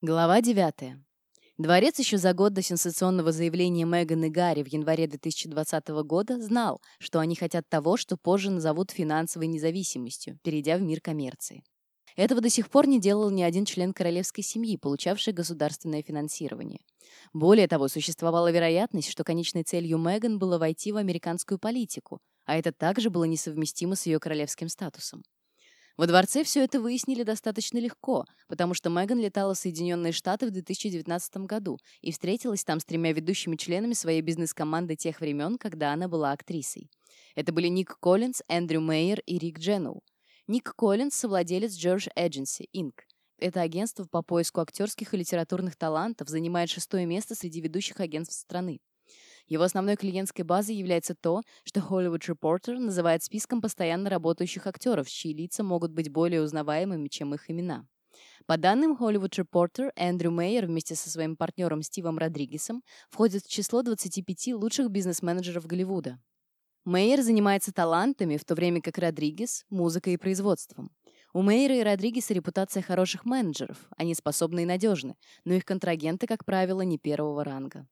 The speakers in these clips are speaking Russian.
Глава 9. Дворец еще за год до сенсационного заявления Меган и Гарри в январе 2020 года знал, что они хотят того, что позже назовут финансовой независимостью, перейдя в мир коммерции. Этого до сих пор не делал ни один член королевской семьи, получавший государственное финансирование. Более того, существовала вероятность, что конечной целью Меган было войти в американскую политику, а это также было несовместимо с ее королевским статусом. Во дворце все это выяснили достаточно легко, потому что Меган летала в Соединенные Штаты в 2019 году и встретилась там с тремя ведущими членами своей бизнес-команды тех времен, когда она была актрисой. Это были Ник Коллинз, Эндрю Мейер и Рик Дженноу. Ник Коллинз — совладелец George Agency, Inc. Это агентство по поиску актерских и литературных талантов занимает шестое место среди ведущих агентств страны. Его основной клиентской базой является то, что Hollywood Reporter называет списком постоянно работающих актеров, чьи лица могут быть более узнаваемыми, чем их имена. По данным Hollywood Reporter, Эндрю Мейер вместе со своим партнером Стивом Родригесом входит в число 25 лучших бизнес-менеджеров Голливуда. Мейер занимается талантами, в то время как Родригес – музыкой и производством. У Мейера и Родригеса репутация хороших менеджеров, они способны и надежны, но их контрагенты, как правило, не первого ранга.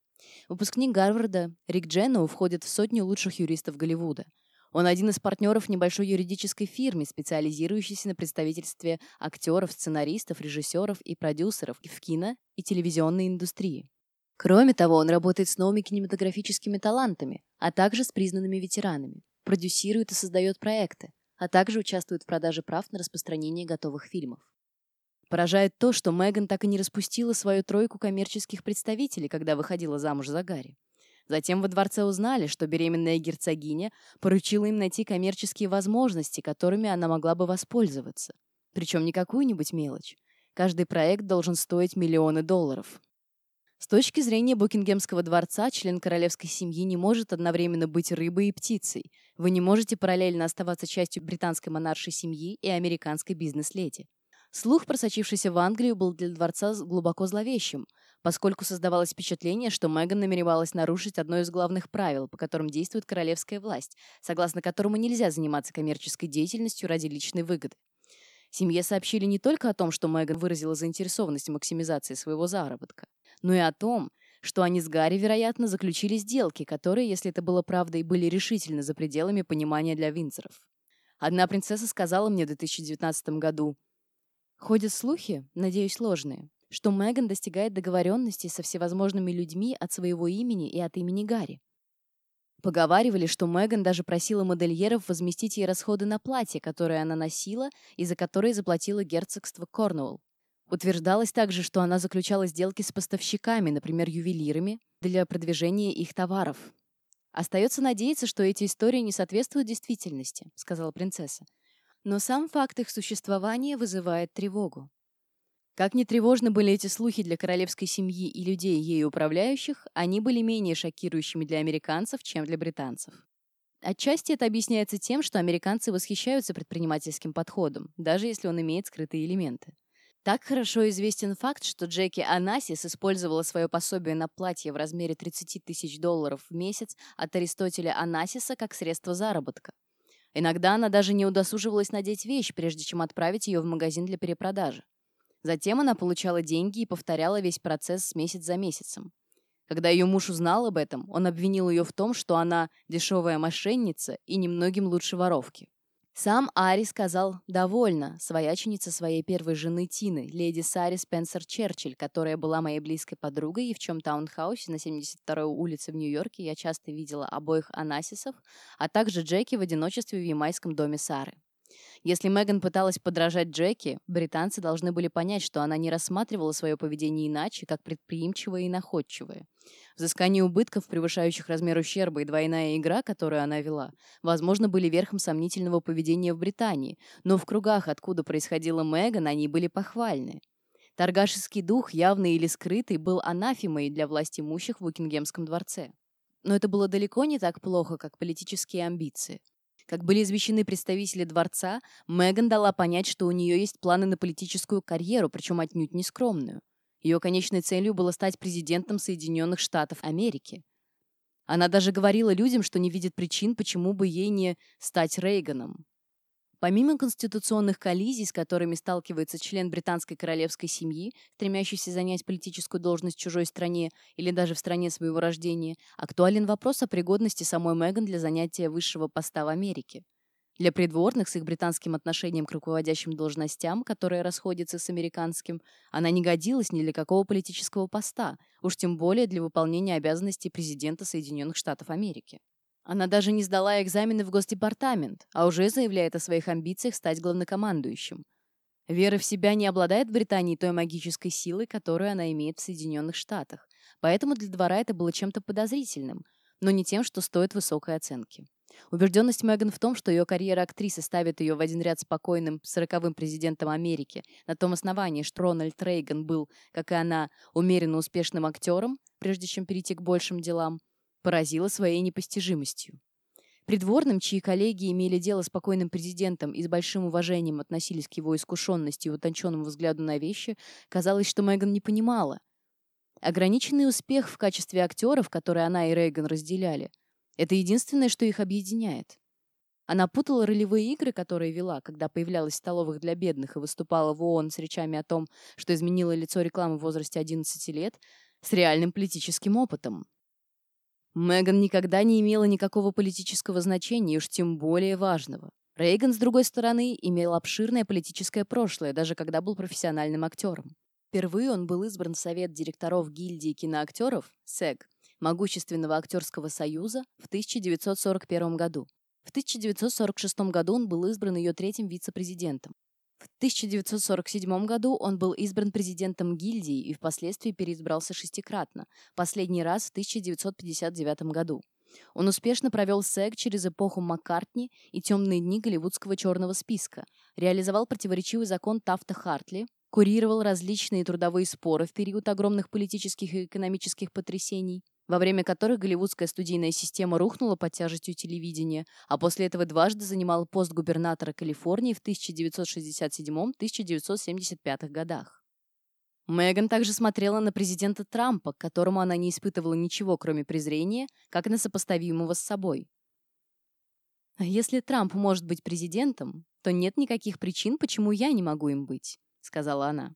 Выпускник Гарварда Рик Дженноу входит в сотню лучших юристов Голливуда. Он один из партнеров небольшой юридической фирмы, специализирующейся на представительстве актеров, сценаристов, режиссеров и продюсеров в кино и телевизионной индустрии. Кроме того, он работает с новыми кинематографическими талантами, а также с признанными ветеранами, продюсирует и создает проекты, а также участвует в продаже прав на распространение готовых фильмов. Поражает то, что Меган так и не распустила свою тройку коммерческих представителей, когда выходила замуж за Гарри. Затем во дворце узнали, что беременная герцогиня поручила им найти коммерческие возможности, которыми она могла бы воспользоваться. Причем не какую-нибудь мелочь. Каждый проект должен стоить миллионы долларов. С точки зрения Букингемского дворца, член королевской семьи не может одновременно быть рыбой и птицей. Вы не можете параллельно оставаться частью британской монаршей семьи и американской бизнес-леди. Слух, просочившийся в Англию, был для дворца глубоко зловещим, поскольку создавалось впечатление, что Меган намеревалась нарушить одно из главных правил, по которым действует королевская власть, согласно которому нельзя заниматься коммерческой деятельностью ради личной выгоды. Семье сообщили не только о том, что Меган выразила заинтересованность в максимизации своего заработка, но и о том, что они с Гарри, вероятно, заключили сделки, которые, если это было правдой, были решительно за пределами понимания для Винзоров. Одна принцесса сказала мне в 2019 году, Ходят слухи, надеюсь, ложные, что Меган достигает договоренности со всевозможными людьми от своего имени и от имени Гарри. Поговаривали, что Меган даже просила модельеров возместить ей расходы на платье, которое она носила и за которое заплатила герцогство Корнуолл. Утверждалось также, что она заключала сделки с поставщиками, например, ювелирами, для продвижения их товаров. «Остается надеяться, что эти истории не соответствуют действительности», — сказала принцесса но сам факт их существования вызывает тревогу. Как ни тревожны были эти слухи для королевской семьи и людей, ею управляющих, они были менее шокирующими для американцев, чем для британцев. Отчасти это объясняется тем, что американцы восхищаются предпринимательским подходом, даже если он имеет скрытые элементы. Так хорошо известен факт, что Джеки Анасис использовала свое пособие на платье в размере 30 тысяч долларов в месяц от Аристотеля Анасиса как средство заработка. Иногда она даже не удосуживалась надеть вещь, прежде чем отправить ее в магазин для перепродажи. Затем она получала деньги и повторяла весь процесс месяц за месяцем. Когда ее муж узнал об этом, он обвинил ее в том, что она дешевая мошенница и немногим лучше воровки. Сам Ари сказал «довольно» свояченица своей первой жены Тины, леди Сари Спенсер Черчилль, которая была моей близкой подругой, и в чем таунхаусе на 72-й улице в Нью-Йорке я часто видела обоих Анасисов, а также Джеки в одиночестве в ямайском доме Сары. Если Меган пыталась подражать Джеки, британцы должны были понять, что она не рассматривала свое поведение иначе, как предприимчивое и находчивое. Взыскание убытков, превышающих размер ущерба, и двойная игра, которую она вела, возможно, были верхом сомнительного поведения в Британии, но в кругах, откуда происходила Меган, они были похвальны. Торгашеский дух, явный или скрытый, был анафемой для власть имущих в Укингемском дворце. Но это было далеко не так плохо, как политические амбиции. Как были извещены представители дворца, Меган дала понять, что у нее есть планы на политическую карьеру, причем отнюдь не скромную. Ее конечной целью было стать президентом Соединенных Штатов Америки. Она даже говорила людям, что не видит причин, почему бы ей не стать Рейганом. Помимо конституционных коллизий, с которыми сталкивается член британской королевской семьи, стремящийся занять политическую должность в чужой стране или даже в стране своего рождения, актуален вопрос о пригодности самой Меган для занятия высшего поста в Америке. Для придворных с их британским отношением к руководящим должностям, которое расходится с американским, она не годилась ни для какого политического поста, уж тем более для выполнения обязанностей президента Соединенных Штатов Америки. Она даже не сдала экзамены в Госдепартамент, а уже заявляет о своих амбициях стать главнокомандующим. Вера в себя не обладает в Британии той магической силой, которую она имеет в Соединенных Штатах, поэтому для двора это было чем-то подозрительным, но не тем, что стоит высокой оценки. Убежденность Меган в том, что ее карьера актрисы ставит ее в один ряд с покойным сороковым президентом Америки, на том основании, что Рональд Рейган был, как и она, умеренно успешным актером, прежде чем перейти к большим делам, поразила своей непостижимостью. Придворным, чьи коллеги имели дело с покойным президентом и с большим уважением относились к его искушенности и утонченному взгляду на вещи, казалось, что Меган не понимала. Ограниченный успех в качестве актеров, который она и Рейган разделяли, это единственное, что их объединяет. Она путала ролевые игры, которые вела, когда появлялась в столовых для бедных и выступала в ООН с речами о том, что изменила лицо рекламы в возрасте 11 лет, с реальным политическим опытом. Меган никогда не имела никакого политического значения, уж тем более важного. Рейган, с другой стороны, имел обширное политическое прошлое, даже когда был профессиональным актером. Впервые он был избран в Совет директоров гильдии киноактеров СЭГ, Могущественного актерского союза, в 1941 году. В 1946 году он был избран ее третьим вице-президентом. В 1947 году он был избран президентом гильдии и впоследствии переизбрался шестикратно, последний раз в 1959 году. Он успешно провел СЭГ через эпоху Маккартни и темные дни голливудского черного списка, реализовал противоречивый закон Тафта Хартли, курировал различные трудовые споры в период огромных политических и экономических потрясений, во время которых голливудская студийная система рухнула под тяжестью телевидения, а после этого дважды занимал пост губернатора Калифорнии в 1967-1975 годах. Меган также смотрела на президента Трампа, к которому она не испытывала ничего, кроме презрения, как на сопоставимого с собой. «А «Если Трамп может быть президентом, то нет никаких причин, почему я не могу им быть», — сказала она.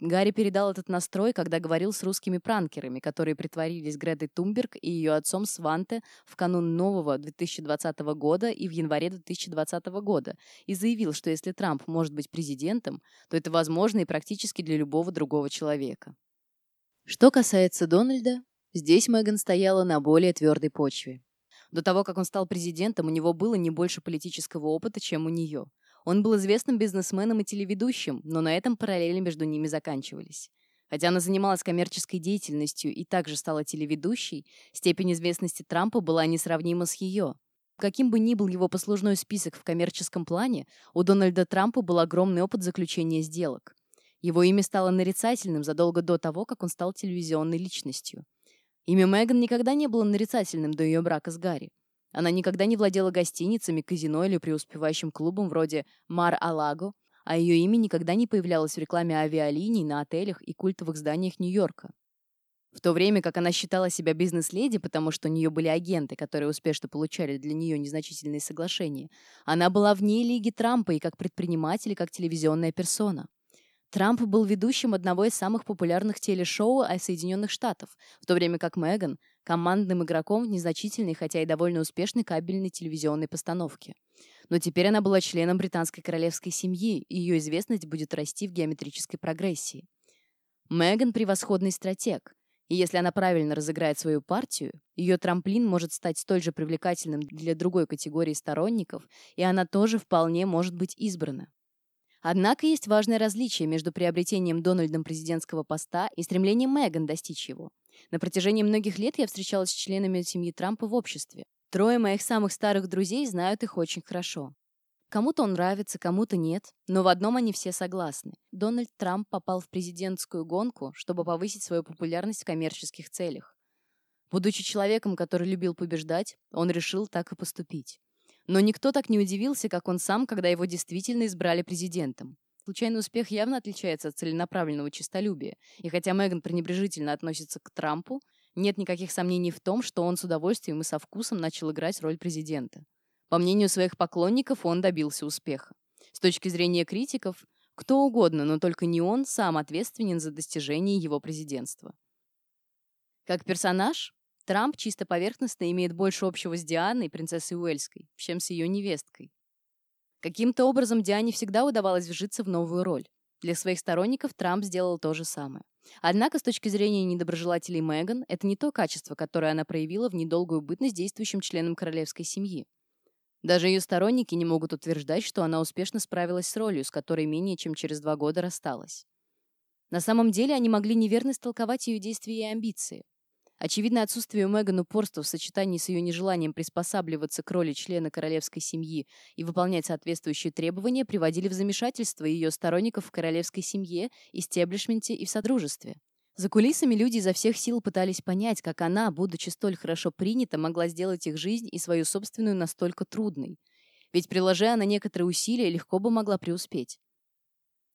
Гарри передал этот настрой, когда говорил с русскими пранкерами, которые притворились Гретой Тумберг и ее отцом Сванте в канун нового 2020 года и в январе 2020 года, и заявил, что если Трамп может быть президентом, то это возможно и практически для любого другого человека. Что касается Дональда, здесь Меган стояла на более твердой почве. До того, как он стал президентом, у него было не больше политического опыта, чем у нее – он был известным бизнесменом и телеведущим, но на этом параллели между ними заканчивались. Хотя она занималась коммерческой деятельностью и также стала телеведущей, степень известности Трампа была несравнима с ее. Каким бы ни был его послужной список в коммерческом плане, у Дональда Трампа был огромный опыт заключения сделок. Его имя стало нарицательным задолго до того, как он стал телевизионной личностью. Имя Меган никогда не было нарицательным до ее брака с Гарри. Она никогда не владела гостиницами, казино или преуспевающим клубом вроде Мар-Алаго, а ее имя никогда не появлялось в рекламе авиалиний на отелях и культовых зданиях Нью-Йорка. В то время как она считала себя бизнес-леди, потому что у нее были агенты, которые успешно получали для нее незначительные соглашения, она была вне лиги Трампа и как предприниматель, и как телевизионная персона. Трамп был ведущим одного из самых популярных телешоу о Соединенных Штатах, в то время как Меган – командным игроком в незначительной, хотя и довольно успешной кабельной телевизионной постановке. Но теперь она была членом британской королевской семьи, и ее известность будет расти в геометрической прогрессии. Меган – превосходный стратег, и если она правильно разыграет свою партию, ее трамплин может стать столь же привлекательным для другой категории сторонников, и она тоже вполне может быть избрана. Однако есть важное различие между приобретением Дональдом президентского поста и стремлением Меган достичь его. На протяжении многих лет я встречалась с членами семьи Трампа в обществе. Трое моих самых старых друзей знают их очень хорошо. Кому-то он нравится, кому-то нет, но в одном они все согласны. Дональд Трамп попал в президентскую гонку, чтобы повысить свою популярность в коммерческих целях. Будучи человеком, который любил побеждать, он решил так и поступить. Но никто так не удивился, как он сам, когда его действительно избрали президентом. Случайный успех явно отличается от целенаправленного честолюбия, и хотя Меган пренебрежительно относится к Трампу, нет никаких сомнений в том, что он с удовольствием и со вкусом начал играть роль президента. По мнению своих поклонников, он добился успеха. С точки зрения критиков, кто угодно, но только не он сам ответственен за достижение его президентства. Как персонаж, Трамп чисто поверхностно имеет больше общего с Дианой, принцессой Уэльской, чем с ее невесткой. Каким-то образом Диане всегда удавалось вжиться в новую роль. Для своих сторонников Трамп сделал то же самое. Однако, с точки зрения недоброжелателей Меган, это не то качество, которое она проявила в недолгую бытность действующим членом королевской семьи. Даже ее сторонники не могут утверждать, что она успешно справилась с ролью, с которой менее чем через два года рассталась. На самом деле они могли неверно истолковать ее действия и амбиции. Очевидно, отсутствие у Меган упорства в сочетании с ее нежеланием приспосабливаться к роли члена королевской семьи и выполнять соответствующие требования приводили в замешательство ее сторонников в королевской семье, истеблишменте и в содружестве. За кулисами люди изо всех сил пытались понять, как она, будучи столь хорошо принята, могла сделать их жизнь и свою собственную настолько трудной. Ведь, приложая она некоторые усилия, легко бы могла преуспеть.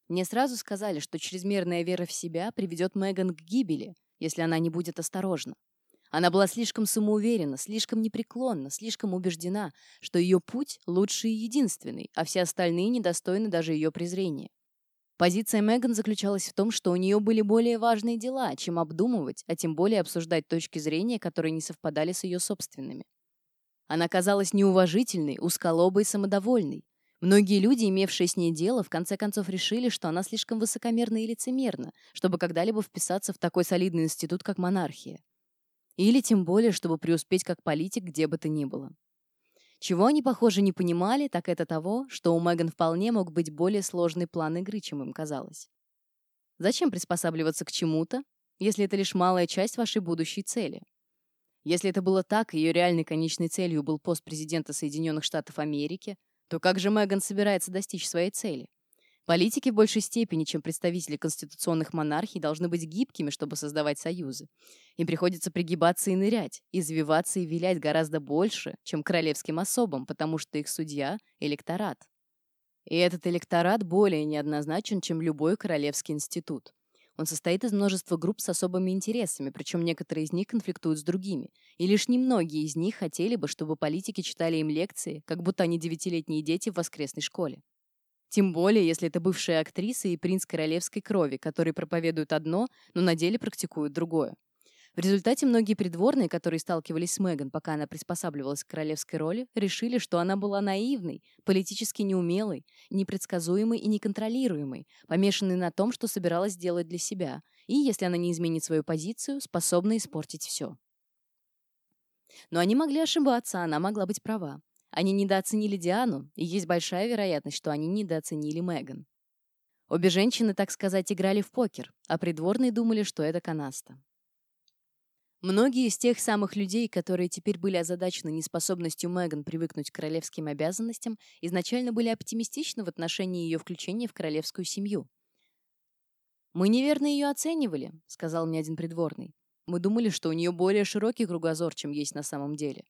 Мне сразу сказали, что чрезмерная вера в себя приведет Меган к гибели, если она не будет осторожна. Она была слишком самоуверена, слишком непреклонна, слишком убеждена, что ее путь лучший и единственный, а все остальные недостойны даже ее презрения. Позиция Меган заключалась в том, что у нее были более важные дела, чем обдумывать, а тем более обсуждать точки зрения, которые не совпадали с ее собственными. Она казалась неуважительной, узколобой и самодовольной. Многие люди, имевшие с ней дело, в конце концов решили, что она слишком высокомерна и лицемерна, чтобы когда-либо вписаться в такой солидный институт, как монархия. Или тем более, чтобы преуспеть как политик где бы то ни было. Чего они, похоже, не понимали, так это того, что у Меган вполне мог быть более сложный план игры, чем им казалось. Зачем приспосабливаться к чему-то, если это лишь малая часть вашей будущей цели? Если это было так, ее реальной конечной целью был пост президента Соединенных Штатов Америки, то как же Меган собирается достичь своей цели? Политики в большей степени, чем представители конституционных монархий, должны быть гибкими, чтобы создавать союзы. Им приходится пригибаться и нырять, извиваться и вилять гораздо больше, чем королевским особам, потому что их судья – электорат. И этот электорат более неоднозначен, чем любой королевский институт. Он состоит из множества групп с особыми интересами, причем некоторые из них конфликтуют с другими. И лишь немногие из них хотели бы, чтобы политики читали им лекции, как будто они девятилетние дети в воскресной школе. Тем более, если это бывшая актриса и принц королевской крови, которые проповедуют одно, но на деле практикуют другое. В результате многие придворные, которые сталкивались с Меган, пока она приспосабливалась к королевской роли, решили, что она была наивной, политически неумелой, непредсказуемой и неконтролируемой, помешанной на том, что собиралась сделать для себя, и, если она не изменит свою позицию, способна испортить все. Но они могли ошибаться, она могла быть права. Они недооценили Диану, и есть большая вероятность, что они недооценили Меган. Обе женщины, так сказать, играли в покер, а придворные думали, что это канаста. Многие из тех самых людей, которые теперь были озадачены неспособностью Меган привыкнуть к королевским обязанностям, изначально были оптимистичны в отношении ее включения в королевскую семью. «Мы неверно ее оценивали», — сказал мне один придворный. «Мы думали, что у нее более широкий кругозор, чем есть на самом деле.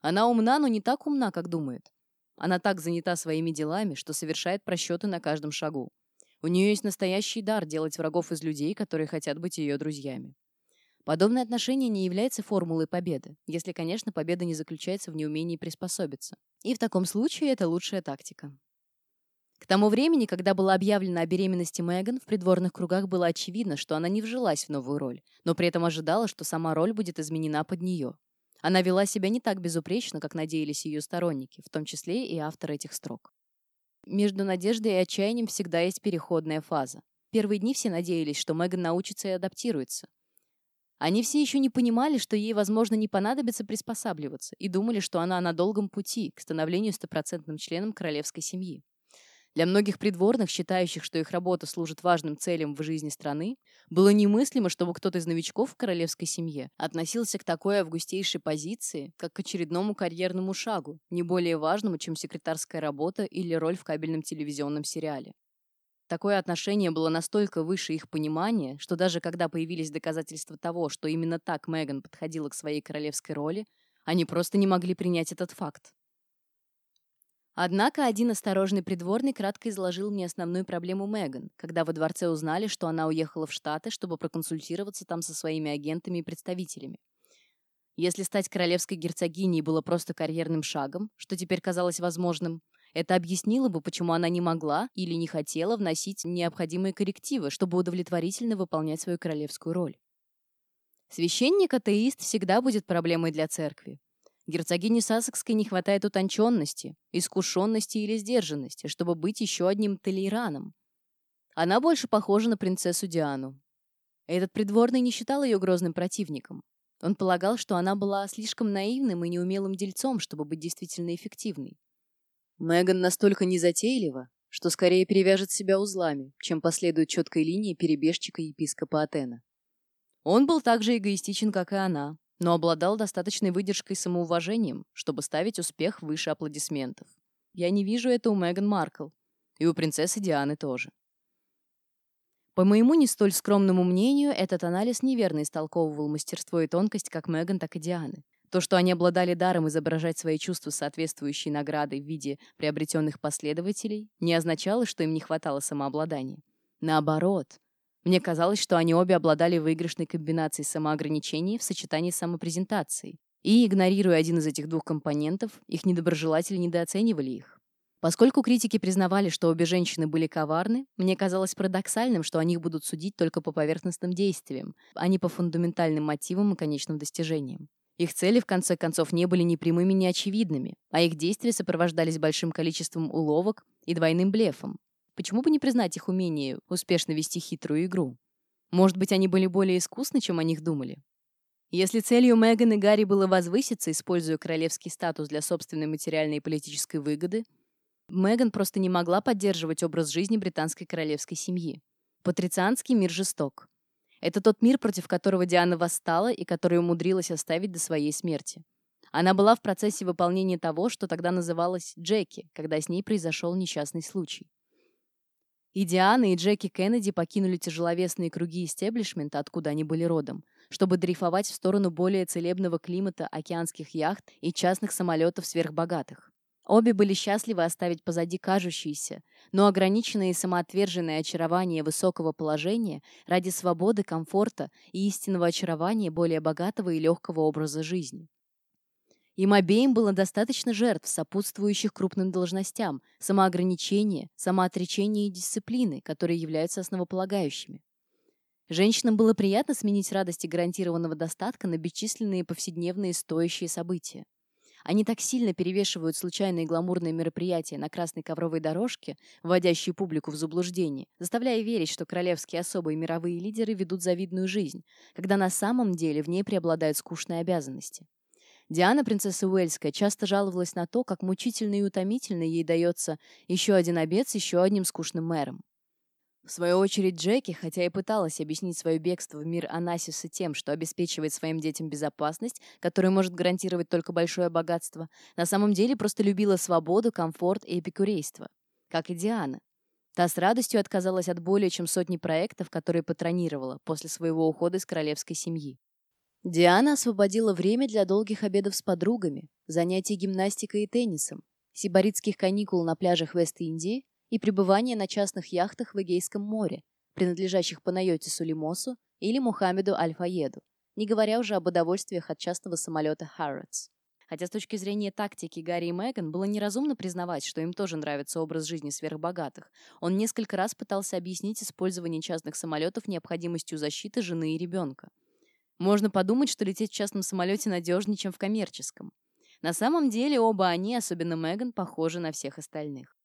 Она умна, но не так умна, как думает. Она так занята своими делами, что совершает просчеты на каждом шагу. У нее есть настоящий дар делать врагов из людей, которые хотят быть ее друзьями. Подобное отношение не является формулой победы, если, конечно, победа не заключается в неумении приспособиться. И в таком случае это лучшая тактика. К тому времени, когда было объявлено о беременности Меган, в придворных кругах было очевидно, что она не вжилась в новую роль, но при этом ожидала, что сама роль будет изменена под нее. Она вела себя не так безупречно, как надеялись ее сторонники, в том числе и автор этих строк. Между надеждой и отчаянием всегда есть переходная фаза. Первые дни все надеялись, что Меган научится и адаптируется. Они все еще не понимали, что ей, возможно, не понадобится приспосабливаться, и думали, что она на долгом пути к становлению стопроцентным членом королевской семьи. Для многих придворных, считающих, что их работа служит важным целям в жизни страны, было немыслимо, чтобы кто-то из новичков в королевской семье относился к такой августейшей позиции, как к очередному карьерному шагу, не более важному, чем секретарская работа или роль в кабельном телевизионном сериале. Такое отношение было настолько выше их понимания, что даже когда появились доказательства того, что именно так Меган подходила к своей королевской роли, они просто не могли принять этот факт. Однако один осторожный придворный кратко изложил мне основную проблему Меган, когда во дворце узнали, что она уехала в Штаты, чтобы проконсультироваться там со своими агентами и представителями. Если стать королевской герцогиней было просто карьерным шагом, что теперь казалось возможным, это объяснило бы, почему она не могла или не хотела вносить необходимые коррективы, чтобы удовлетворительно выполнять свою королевскую роль. Священник-атеист всегда будет проблемой для церкви. Герцогине Сассекской не хватает утонченности, искушенности или сдержанности, чтобы быть еще одним Толейраном. Она больше похожа на принцессу Диану. Этот придворный не считал ее грозным противником. Он полагал, что она была слишком наивным и неумелым дельцом, чтобы быть действительно эффективной. Меган настолько незатейлива, что скорее перевяжет себя узлами, чем последует четкой линии перебежчика епископа Атена. Он был так же эгоистичен, как и она, но обладал достаточной выдержкой и самоуважением, чтобы ставить успех выше аплодисментов. Я не вижу это у Меган Маркл. И у принцессы Дианы тоже. По моему не столь скромному мнению, этот анализ неверно истолковывал мастерство и тонкость как Меган, так и Дианы. То, что они обладали даром изображать свои чувства соответствующей наградой в виде приобретенных последователей, не означало, что им не хватало самообладания. Наоборот, мне казалось, что они обе обладали выигрышной комбинацией самоограничений в сочетании с самопрезентацией. И, игнорируя один из этих двух компонентов, их недоброжелатели недооценивали их. Поскольку критики признавали, что обе женщины были коварны, мне казалось парадоксальным, что о них будут судить только по поверхностным действиям, а не по фундаментальным мотивам и конечным достижениям. Их цели, в конце концов, не были ни прямыми, ни очевидными, а их действия сопровождались большим количеством уловок и двойным блефом. Почему бы не признать их умение успешно вести хитрую игру? Может быть, они были более искусны, чем о них думали? Если целью Меган и Гарри было возвыситься, используя королевский статус для собственной материальной и политической выгоды, Меган просто не могла поддерживать образ жизни британской королевской семьи. Патрицианский мир жесток. Это тот мир, против которого Диана восстала и который умудрилась оставить до своей смерти. Она была в процессе выполнения того, что тогда называлось Джеки, когда с ней произошел несчастный случай. И Диана, и Джеки Кеннеди покинули тяжеловесные круги истеблишмента, откуда они были родом, чтобы дрейфовать в сторону более целебного климата океанских яхт и частных самолетов сверхбогатых. Обе были счастливы оставить позади кажущиеся, но ограниченное и самоотверженное очарование высокого положения ради свободы, комфорта и истинного очарования более богатого и легкого образа жизни. Им обеим было достаточно жертв, сопутствующих крупным должностям, самоограничения, самоотречения и дисциплины, которые являются основополагающими. Женщинам было приятно сменить радости гарантированного достатка на бесчисленные повседневные стоящие события. Они так сильно перевешивают случайные гламурные мероприятия на красной ковровой дорожке, вводящие публику в заблуждение, заставляя верить, что королевские особые мировые лидеры ведут завидную жизнь, когда на самом деле в ней преобладают скучные обязанности. Диана, принцесса Уэльская, часто жаловалась на то, как мучительно и утомительно ей дается еще один обед с еще одним скучным мэром. В свою очередь Джеки, хотя и пыталась объяснить свое бегство в мир Анасиса тем, что обеспечивает своим детям безопасность, которую может гарантировать только большое богатство, на самом деле просто любила свободу, комфорт и эпикурейство. Как и Диана. Та с радостью отказалась от более чем сотни проектов, которые патронировала после своего ухода из королевской семьи. Диана освободила время для долгих обедов с подругами, занятий гимнастикой и теннисом, сибаритских каникул на пляжах Вест-Индии и пребывания на частных яхтах в Эгейском море, принадлежащих Панайотису Лимосу или Мухаммеду Аль-Фаеду, не говоря уже об удовольствиях от частного самолета Harrods. Хотя с точки зрения тактики Гарри и Меган было неразумно признавать, что им тоже нравится образ жизни сверхбогатых. Он несколько раз пытался объяснить использование частных самолетов необходимостью защиты жены и ребенка. Можно подумать, что лететь в частном самолете надежнее, чем в коммерческом. На самом деле оба они, особенно Меган, похожи на всех остальных.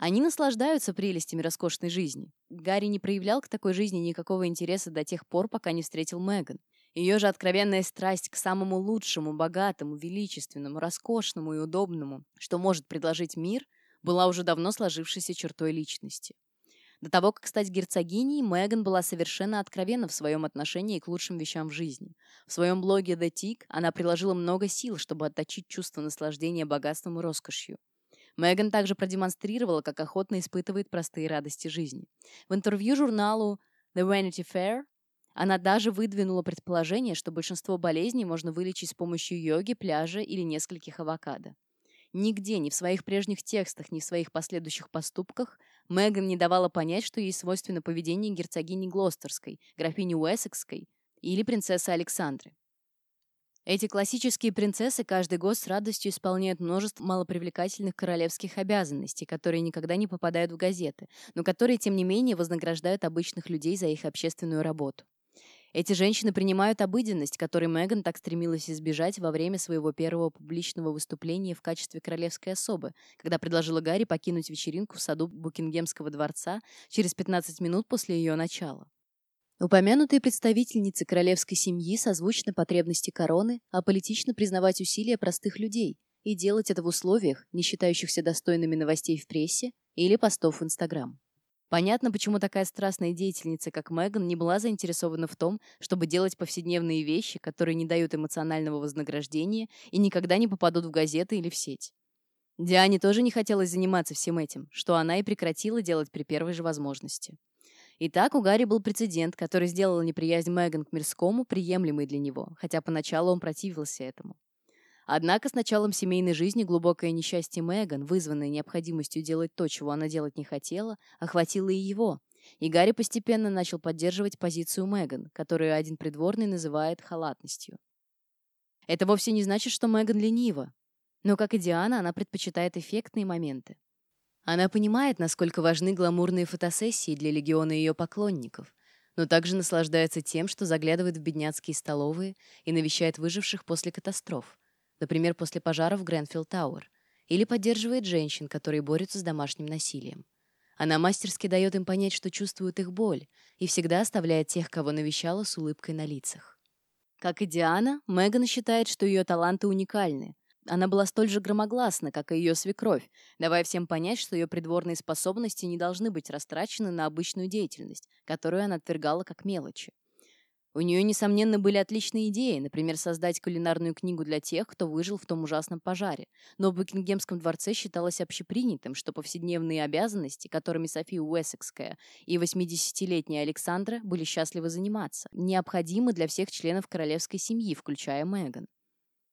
Они наслаждаются прелестями роскошной жизни. Гарри не проявлял к такой жизни никакого интереса до тех пор, пока не встретил Меган. Ее же откровенная страсть к самому лучшему, богатому, величественному, роскошному и удобному, что может предложить мир, была уже давно сложившейся чертой личности. До того, как стать герцогиней, Меган была совершенно откровенна в своем отношении к лучшим вещам в жизни. В своем блоге The Tick она приложила много сил, чтобы отточить чувство наслаждения богатством и роскошью. Меган также продемонстрировала, как охотно испытывает простые радости жизни. В интервью журналу The Vanity Fair она даже выдвинула предположение, что большинство болезней можно вылечить с помощью йоги, пляжа или нескольких авокадо. Нигде, ни в своих прежних текстах, ни в своих последующих поступках Меган не давала понять, что ей свойственно поведение герцогини Глостерской, графини Уэссекской или принцессы Александры. Эти классические принцессы каждый год с радостью исполняют множество малопривлекательных королевских обязанностей, которые никогда не попадают в газеты, но которые, тем не менее, вознаграждают обычных людей за их общественную работу. Эти женщины принимают обыденность, которой Меган так стремилась избежать во время своего первого публичного выступления в качестве королевской особы, когда предложила Гарри покинуть вечеринку в саду Букингемского дворца через 15 минут после ее начала. Упомянутые представительницы королевской семьи созвучны потребности короны аполитично признавать усилия простых людей и делать это в условиях, не считающихся достойными новостей в прессе или постов в Инстаграм. Понятно, почему такая страстная деятельница, как Меган, не была заинтересована в том, чтобы делать повседневные вещи, которые не дают эмоционального вознаграждения и никогда не попадут в газеты или в сеть. Диане тоже не хотелось заниматься всем этим, что она и прекратила делать при первой же возможности. Итак, у Гарри был прецедент, который сделал неприязнь Меган к мирскому приемлемой для него, хотя поначалу он противился этому. Однако с началом семейной жизни глубокое несчастье Меган, вызванное необходимостью делать то, чего она делать не хотела, охватило и его. И Гарри постепенно начал поддерживать позицию Меган, которую один придворный называет халатностью. Это вовсе не значит, что Меган ленива. Но, как и Диана, она предпочитает эффектные моменты. Она понимает, насколько важны гламурные фотосессии для легиона ее поклонников, но также наслаждается тем, что заглядывает в бедняцкие столовые и навещает выживших после катастроф, например, после пожара в Гренфилд Тауэр, или поддерживает женщин, которые борются с домашним насилием. Она мастерски дает им понять, что чувствует их боль, и всегда оставляет тех, кого навещала, с улыбкой на лицах. Как и Диана, Меган считает, что ее таланты уникальны, она была столь же громогласна, как и ее свекровь, давая всем понять, что ее придворные способности не должны быть растрачены на обычную деятельность, которую она отвергала как мелочи. У нее, несомненно, были отличные идеи, например, создать кулинарную книгу для тех, кто выжил в том ужасном пожаре. Но в Букингемском дворце считалось общепринятым, что повседневные обязанности, которыми София Уэссекская и 80-летняя Александра были счастливы заниматься, необходимы для всех членов королевской семьи, включая Меган.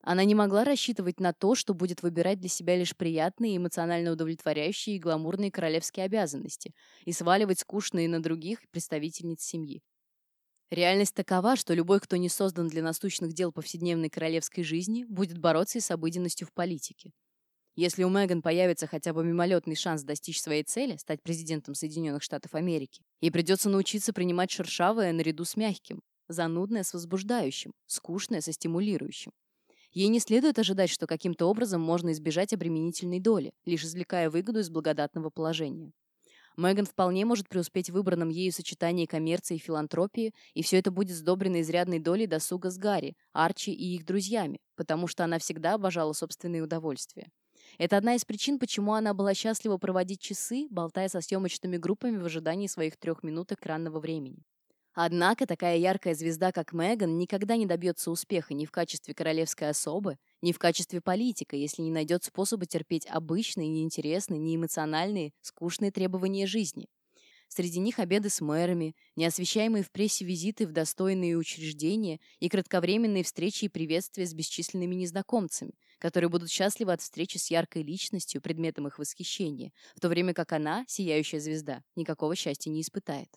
Она не могла рассчитывать на то, что будет выбирать для себя лишь приятные, эмоционально удовлетворяющие и гламурные королевские обязанности и сваливать скучные на других представительниц семьи. Реальность такова, что любой, кто не создан для насущных дел повседневной королевской жизни, будет бороться и с обыденностью в политике. Если у Меган появится хотя бы мимолетный шанс достичь своей цели, стать президентом Соединенных Штатов Америки, ей придется научиться принимать шершавое наряду с мягким, занудное с возбуждающим, скучное со стимулирующим. Ей не следует ожидать, что каким-то образом можно избежать обременительной доли, лишь извлекая выгоду из благодатного положения. Меган вполне может преуспеть в выбранном ею сочетании коммерции и филантропии, и все это будет сдобрено изрядной долей досуга с Гарри, Арчи и их друзьями, потому что она всегда обожала собственные удовольствия. Это одна из причин, почему она была счастлива проводить часы, болтая со съемочными группами в ожидании своих трех минут экранного времени. Однако такая яркая звезда, как Меган, никогда не добьется успеха ни в качестве королевской особы, ни в качестве политика, если не найдет способа терпеть обычные, неинтересные, неэмоциональные, скучные требования жизни. Среди них обеды с мэрами, неосвещаемые в прессе визиты в достойные учреждения и кратковременные встречи и приветствия с бесчисленными незнакомцами, которые будут счастливы от встречи с яркой личностью, предметом их восхищения, в то время как она, сияющая звезда, никакого счастья не испытает.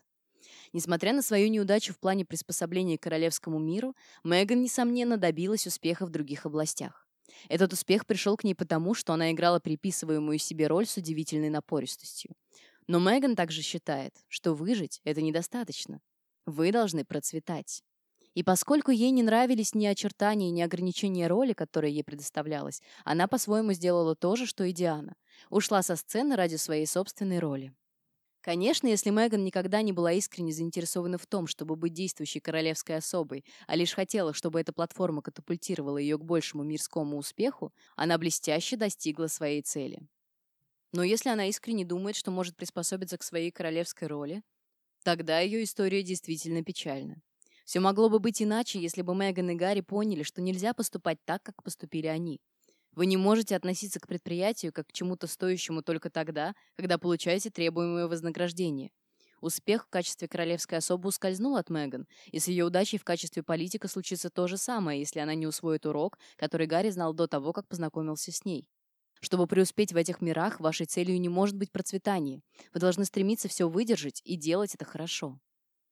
Несмотря на свою неудачу в плане приспособления к королевскому миру, Меган, несомненно, добилась успеха в других областях. Этот успех пришел к ней потому, что она играла приписываемую себе роль с удивительной напористостью. Но Меган также считает, что выжить — это недостаточно. Вы должны процветать. И поскольку ей не нравились ни очертания, ни ограничения роли, которые ей предоставлялось, она по-своему сделала то же, что и Диана. Ушла со сцены ради своей собственной роли. Конечно, если Меган никогда не была искренне заинтересована в том, чтобы быть действующей королевской особой, а лишь хотела, чтобы эта платформа катапультировала ее к большему мирскому успеху, она блестяще достигла своей цели. Но если она искренне думает, что может приспособиться к своей королевской роли, тогда ее история действительно печальна. Все могло бы быть иначе, если бы Меган и Гарри поняли, что нельзя поступать так, как поступили они. Вы не можете относиться к предприятию как к чему-то стоящему только тогда, когда получаете требуемое вознаграждение. Успех в качестве королевской особы ускользнул от Меган, и с ее удачей в качестве политика случится то же самое, если она не усвоит урок, который Гарри знал до того, как познакомился с ней. Чтобы преуспеть в этих мирах, вашей целью не может быть процветание. Вы должны стремиться все выдержать и делать это хорошо.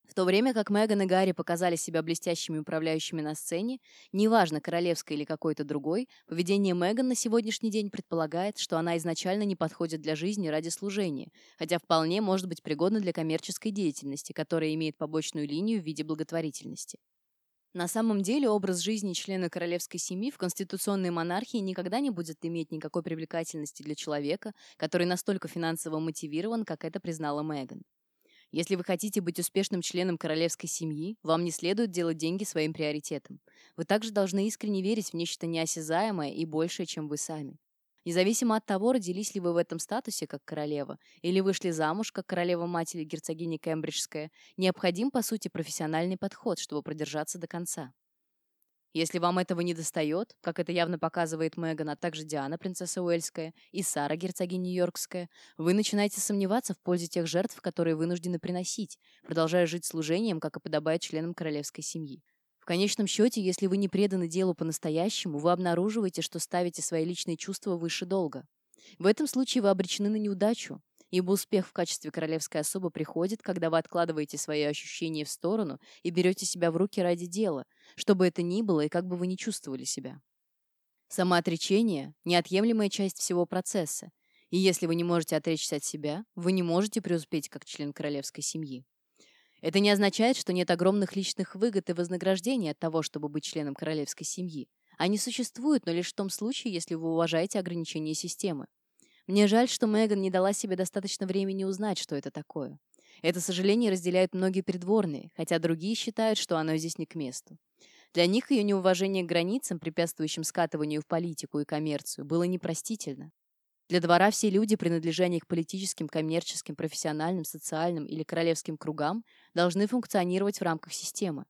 В то время как Меган и Гарри показали себя блестящими управляющими на сцене, неважно, королевской или какой-то другой, поведение Меган на сегодняшний день предполагает, что она изначально не подходит для жизни ради служения, хотя вполне может быть пригодна для коммерческой деятельности, которая имеет побочную линию в виде благотворительности. На самом деле образ жизни члена королевской семьи в конституционной монархии никогда не будет иметь никакой привлекательности для человека, который настолько финансово мотивирован, как это признала Меган. Если вы хотите быть успешным членом королевской семьи, вам не следует делать деньги своим приоритетом. Вы также должны искренне верить в нечто неосязаемое и большее, чем вы сами. Независимо от того, родились ли вы в этом статусе как королева, или вышли замуж как королева-мать или герцогиня Кембриджская, необходим, по сути, профессиональный подход, чтобы продержаться до конца. Если вам этого не достает, как это явно показывает Меган, а также Диана, принцесса Уэльская, и Сара, герцогиня Йоркская, вы начинаете сомневаться в пользе тех жертв, которые вынуждены приносить, продолжая жить служением, как и подобает членам королевской семьи. В конечном счете, если вы не преданы делу по-настоящему, вы обнаруживаете, что ставите свои личные чувства выше долга. В этом случае вы обречены на неудачу, ибо успех в качестве королевской особы приходит, когда вы откладываете свои ощущения в сторону и берете себя в руки ради дела, что бы это ни было и как бы вы ни чувствовали себя. Самоотречение – неотъемлемая часть всего процесса, и если вы не можете отречься от себя, вы не можете преуспеть как член королевской семьи. Это не означает, что нет огромных личных выгод и вознаграждений от того, чтобы быть членом королевской семьи. Они существуют, но лишь в том случае, если вы уважаете ограничения системы. Мне жаль, что Меган не дала себе достаточно времени узнать, что это такое. Это сожаление разделяют многие придворные, хотя другие считают, что оно здесь не к месту. Для них ее неуважение к границам, препятствующим скатыванию в политику и коммерцию, было непростительно. Для двора все люди, принадлежащие к политическим, коммерческим, профессиональным, социальным или королевским кругам, должны функционировать в рамках системы.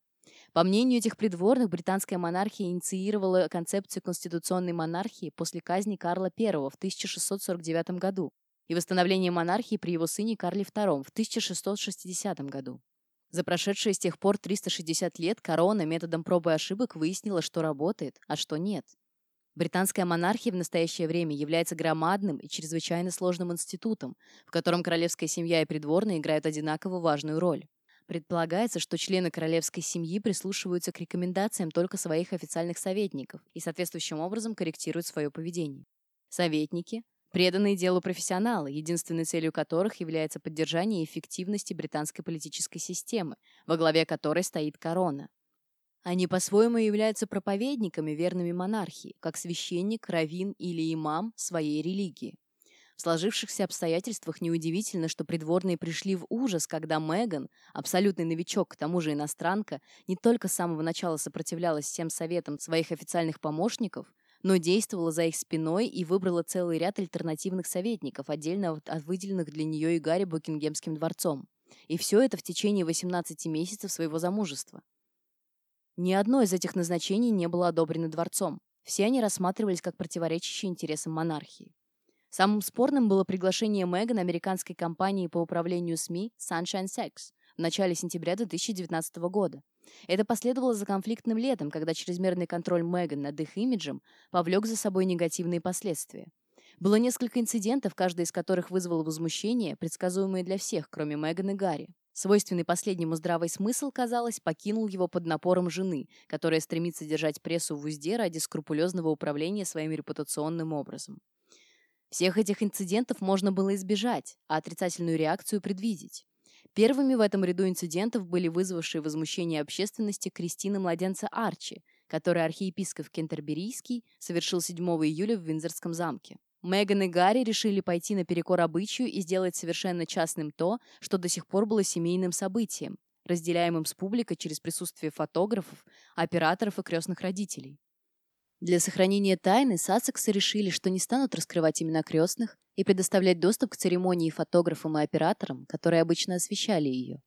По мнению этих придворных, британская монархия инициировала концепцию конституционной монархии после казни Карла I в 1649 году и восстановления монархии при его сыне Карле II в 1660 году. За прошедшие с тех пор 360 лет корона методом пробы и ошибок выяснила, что работает, а что нет. Британская монархия в настоящее время является громадным и чрезвычайно сложным институтом, в котором королевская семья и придворные играют одинаково важную роль. Предполагается, что члены королевской семьи прислушиваются к рекомендациям только своих официальных советников и соответствующим образом корректируют свое поведение. Советники – преданные делу профессионалы, единственной целью которых является поддержание эффективности британской политической системы, во главе которой стоит корона. Они по-своему являются проповедниками верными монархии, как священник, раввин или имам своей религии. В сложившихся обстоятельствах неудивительно, что придворные пришли в ужас, когда Меган, абсолютный новичок, к тому же иностранка, не только с самого начала сопротивлялась всем советам своих официальных помощников, но действовала за их спиной и выбрала целый ряд альтернативных советников, отдельно от выделенных для нее и Гарри Букингемским дворцом. И все это в течение 18 месяцев своего замужества. Ни одно из этих назначений не было одобрено дворцом. Все они рассматривались как противоречащие интересам монархии. Самым спорным было приглашение Меган американской компании по управлению СМИ Sunshine Sex в начале сентября 2019 года. Это последовало за конфликтным летом, когда чрезмерный контроль Меган над их имиджем повлек за собой негативные последствия. Было несколько инцидентов, каждый из которых вызвал возмущение, предсказуемые для всех, кроме Меган и Гарри. Свойственный последнему здравый смысл, казалось, покинул его под напором жены, которая стремится держать прессу в узде ради скрупулезного управления своим репутационным образом. Всех этих инцидентов можно было избежать, а отрицательную реакцию предвидеть. Первыми в этом ряду инцидентов были вызвавшие возмущение общественности Кристины младенца Арчи, который архиепископ Кентерберийский совершил 7 июля в Виндзорском замке. Меган и Гарри решили пойти наперекор обычаю и сделать совершенно частным то, что до сих пор было семейным событием, разделяемым с публикой через присутствие фотографов, операторов и крестных родителей. Для сохранения тайны Сассексы решили, что не станут раскрывать имена крестных и предоставлять доступ к церемонии фотографам и операторам, которые обычно освещали ее.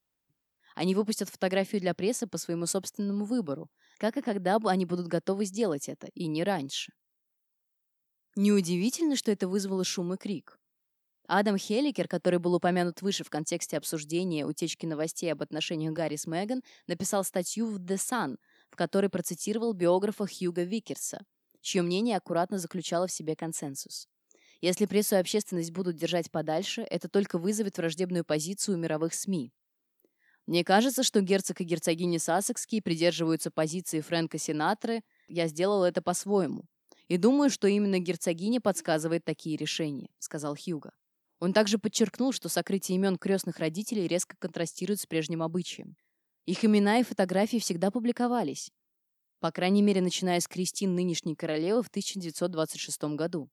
Они выпустят фотографию для прессы по своему собственному выбору, как и когда они будут готовы сделать это, и не раньше. Неудивительно, что это вызвало шум и крик. Адам Хеликер, который был упомянут выше в контексте обсуждения утечки новостей об отношениях Гарри с Меган, написал статью в The Sun, в которой процитировал биографа Хьюга Викерса, чье мнение аккуратно заключало в себе консенсус. Если прессу и общественность будут держать подальше, это только вызовет враждебную позицию у мировых СМИ. Мне кажется, что герцог и герцогиня Сассекские придерживаются позиции Фрэнка Синатры. Я сделал это по-своему. И думаю, что именно герцогиня подсказывает такие решения», — сказал Хьюго. Он также подчеркнул, что сокрытие имен крестных родителей резко контрастирует с прежним обычаем. Их имена и фотографии всегда публиковались. По крайней мере, начиная с Кристин нынешней королевы в 1926 году.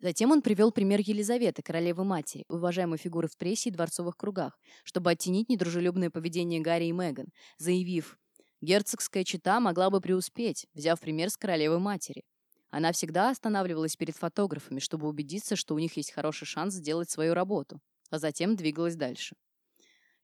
Затем он привел пример Елизаветы, королевы-матери, уважаемой фигуры в прессе и дворцовых кругах, чтобы оттенить недружелюбное поведение Гарри и Меган, заявив, «Герцогская чета могла бы преуспеть, взяв пример с королевы-матери. Она всегда останавливалась перед фотографами, чтобы убедиться, что у них есть хороший шанс сделать свою работу, а затем двигалась дальше.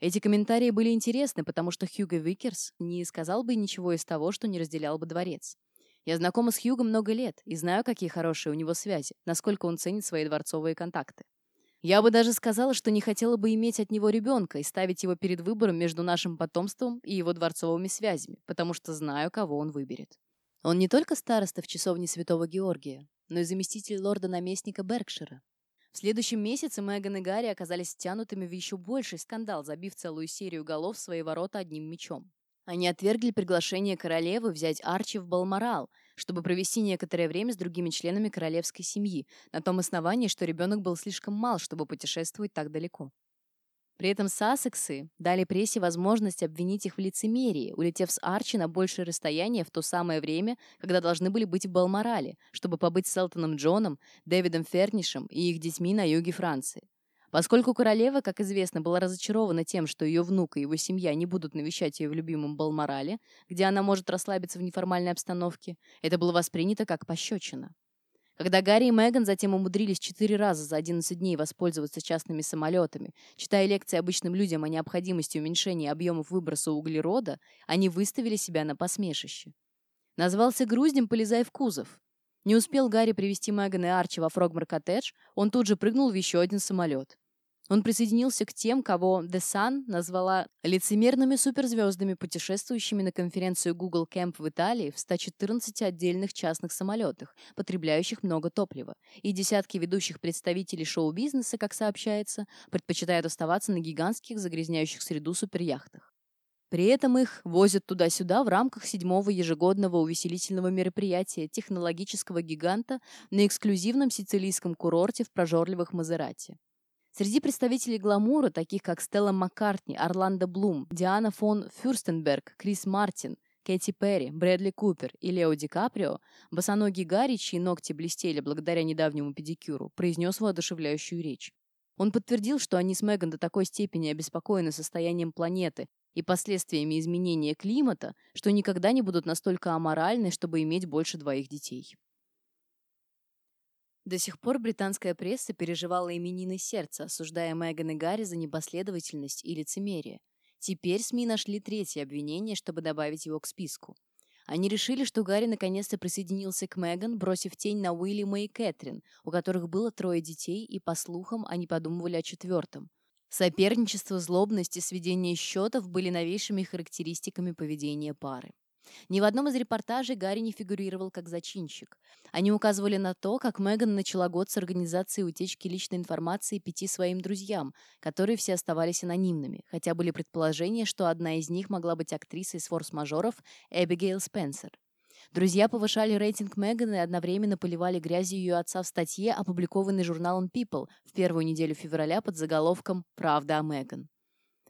Эти комментарии были интересны, потому что Хьюго Викерс не сказал бы ничего из того, что не разделял бы дворец. Я знакома с Хьюго много лет и знаю, какие хорошие у него связи, насколько он ценит свои дворцовые контакты. Я бы даже сказала, что не хотела бы иметь от него ребенка и ставить его перед выбором между нашим потомством и его дворцовыми связями, потому что знаю, кого он выберет. Он не только староста в часовне Святого Георгия, но и заместитель лорда-наместника Беркшира. В следующем месяце Меган и Гарри оказались втянутыми в еще больший скандал, забив целую серию голов в свои ворота одним мечом. Они отвергли приглашение королевы взять Арчи в Балморал, чтобы провести некоторое время с другими членами королевской семьи, на том основании, что ребенок был слишком мал, чтобы путешествовать так далеко. При этом Сассексы дали прессе возможность обвинить их в лицемерии, улетев с Арчи на большее расстояние в то самое время, когда должны были быть в Балморале, чтобы побыть с Селтоном Джоном, Дэвидом Фернишем и их детьми на юге Франции. Поскольку королева, как известно, была разочарована тем, что ее внук и его семья не будут навещать ее в любимом Балморале, где она может расслабиться в неформальной обстановке, это было воспринято как пощечина. Когда Гарри и Меган затем умудрились четыре раза за 11 дней воспользоваться частными самолетами, читая лекции обычным людям о необходимости уменьшения объемов выброса углерода, они выставили себя на посмешище. Назвался груздем «Полезай в кузов». Не успел Гарри привести Меган и Арчи во Фрогмар-коттедж, он тут же прыгнул в еще один самолет. Он присоединился к тем, кого The Sun назвала лицемерными суперзвездами, путешествующими на конференцию Google Camp в Италии в 114 отдельных частных самолетах, потребляющих много топлива, и десятки ведущих представителей шоу-бизнеса, как сообщается, предпочитают оставаться на гигантских, загрязняющих среду суперяхтах. При этом их возят туда-сюда в рамках седьмого ежегодного увеселительного мероприятия технологического гиганта на эксклюзивном сицилийском курорте в прожорливых Мазерати. Среди представителей гламура, таких как Стелла Маккартни, Орландо Блум, Диана фон Фюрстенберг, Крис Мартин, Кэти Перри, Брэдли Купер и Лео Ди Каприо, босоногий Гарри, чьи ногти блестели благодаря недавнему педикюру, произнес воодушевляющую речь. Он подтвердил, что они с Меган до такой степени обеспокоены состоянием планеты и последствиями изменения климата, что никогда не будут настолько аморальны, чтобы иметь больше двоих детей. До сих пор британская пресса переживала именины сердца, осуждая Меган и Гарри за непоследовательность и лицемерие. Теперь СМИ нашли третье обвинение, чтобы добавить его к списку. Они решили, что Гарри наконец-то присоединился к Меган, бросив тень на Уильяма и Кэтрин, у которых было трое детей, и, по слухам, они подумывали о четвертом. Соперничество, злобность и сведение счетов были новейшими характеристиками поведения пары. Ни в одном из репортажей Гарри не фигурировал как зачинщик. Они указывали на то, как Меган начала год с организацией утечки личной информации пяти своим друзьям, которые все оставались анонимными, хотя были предположения, что одна из них могла быть актрисой с форс-мажоров Эбигейл Спенсер. Друзья повышали рейтинг Меган и одновременно поливали грязью ее отца в статье, опубликованной журналом People в первую неделю февраля под заголовком «Правда о Меган».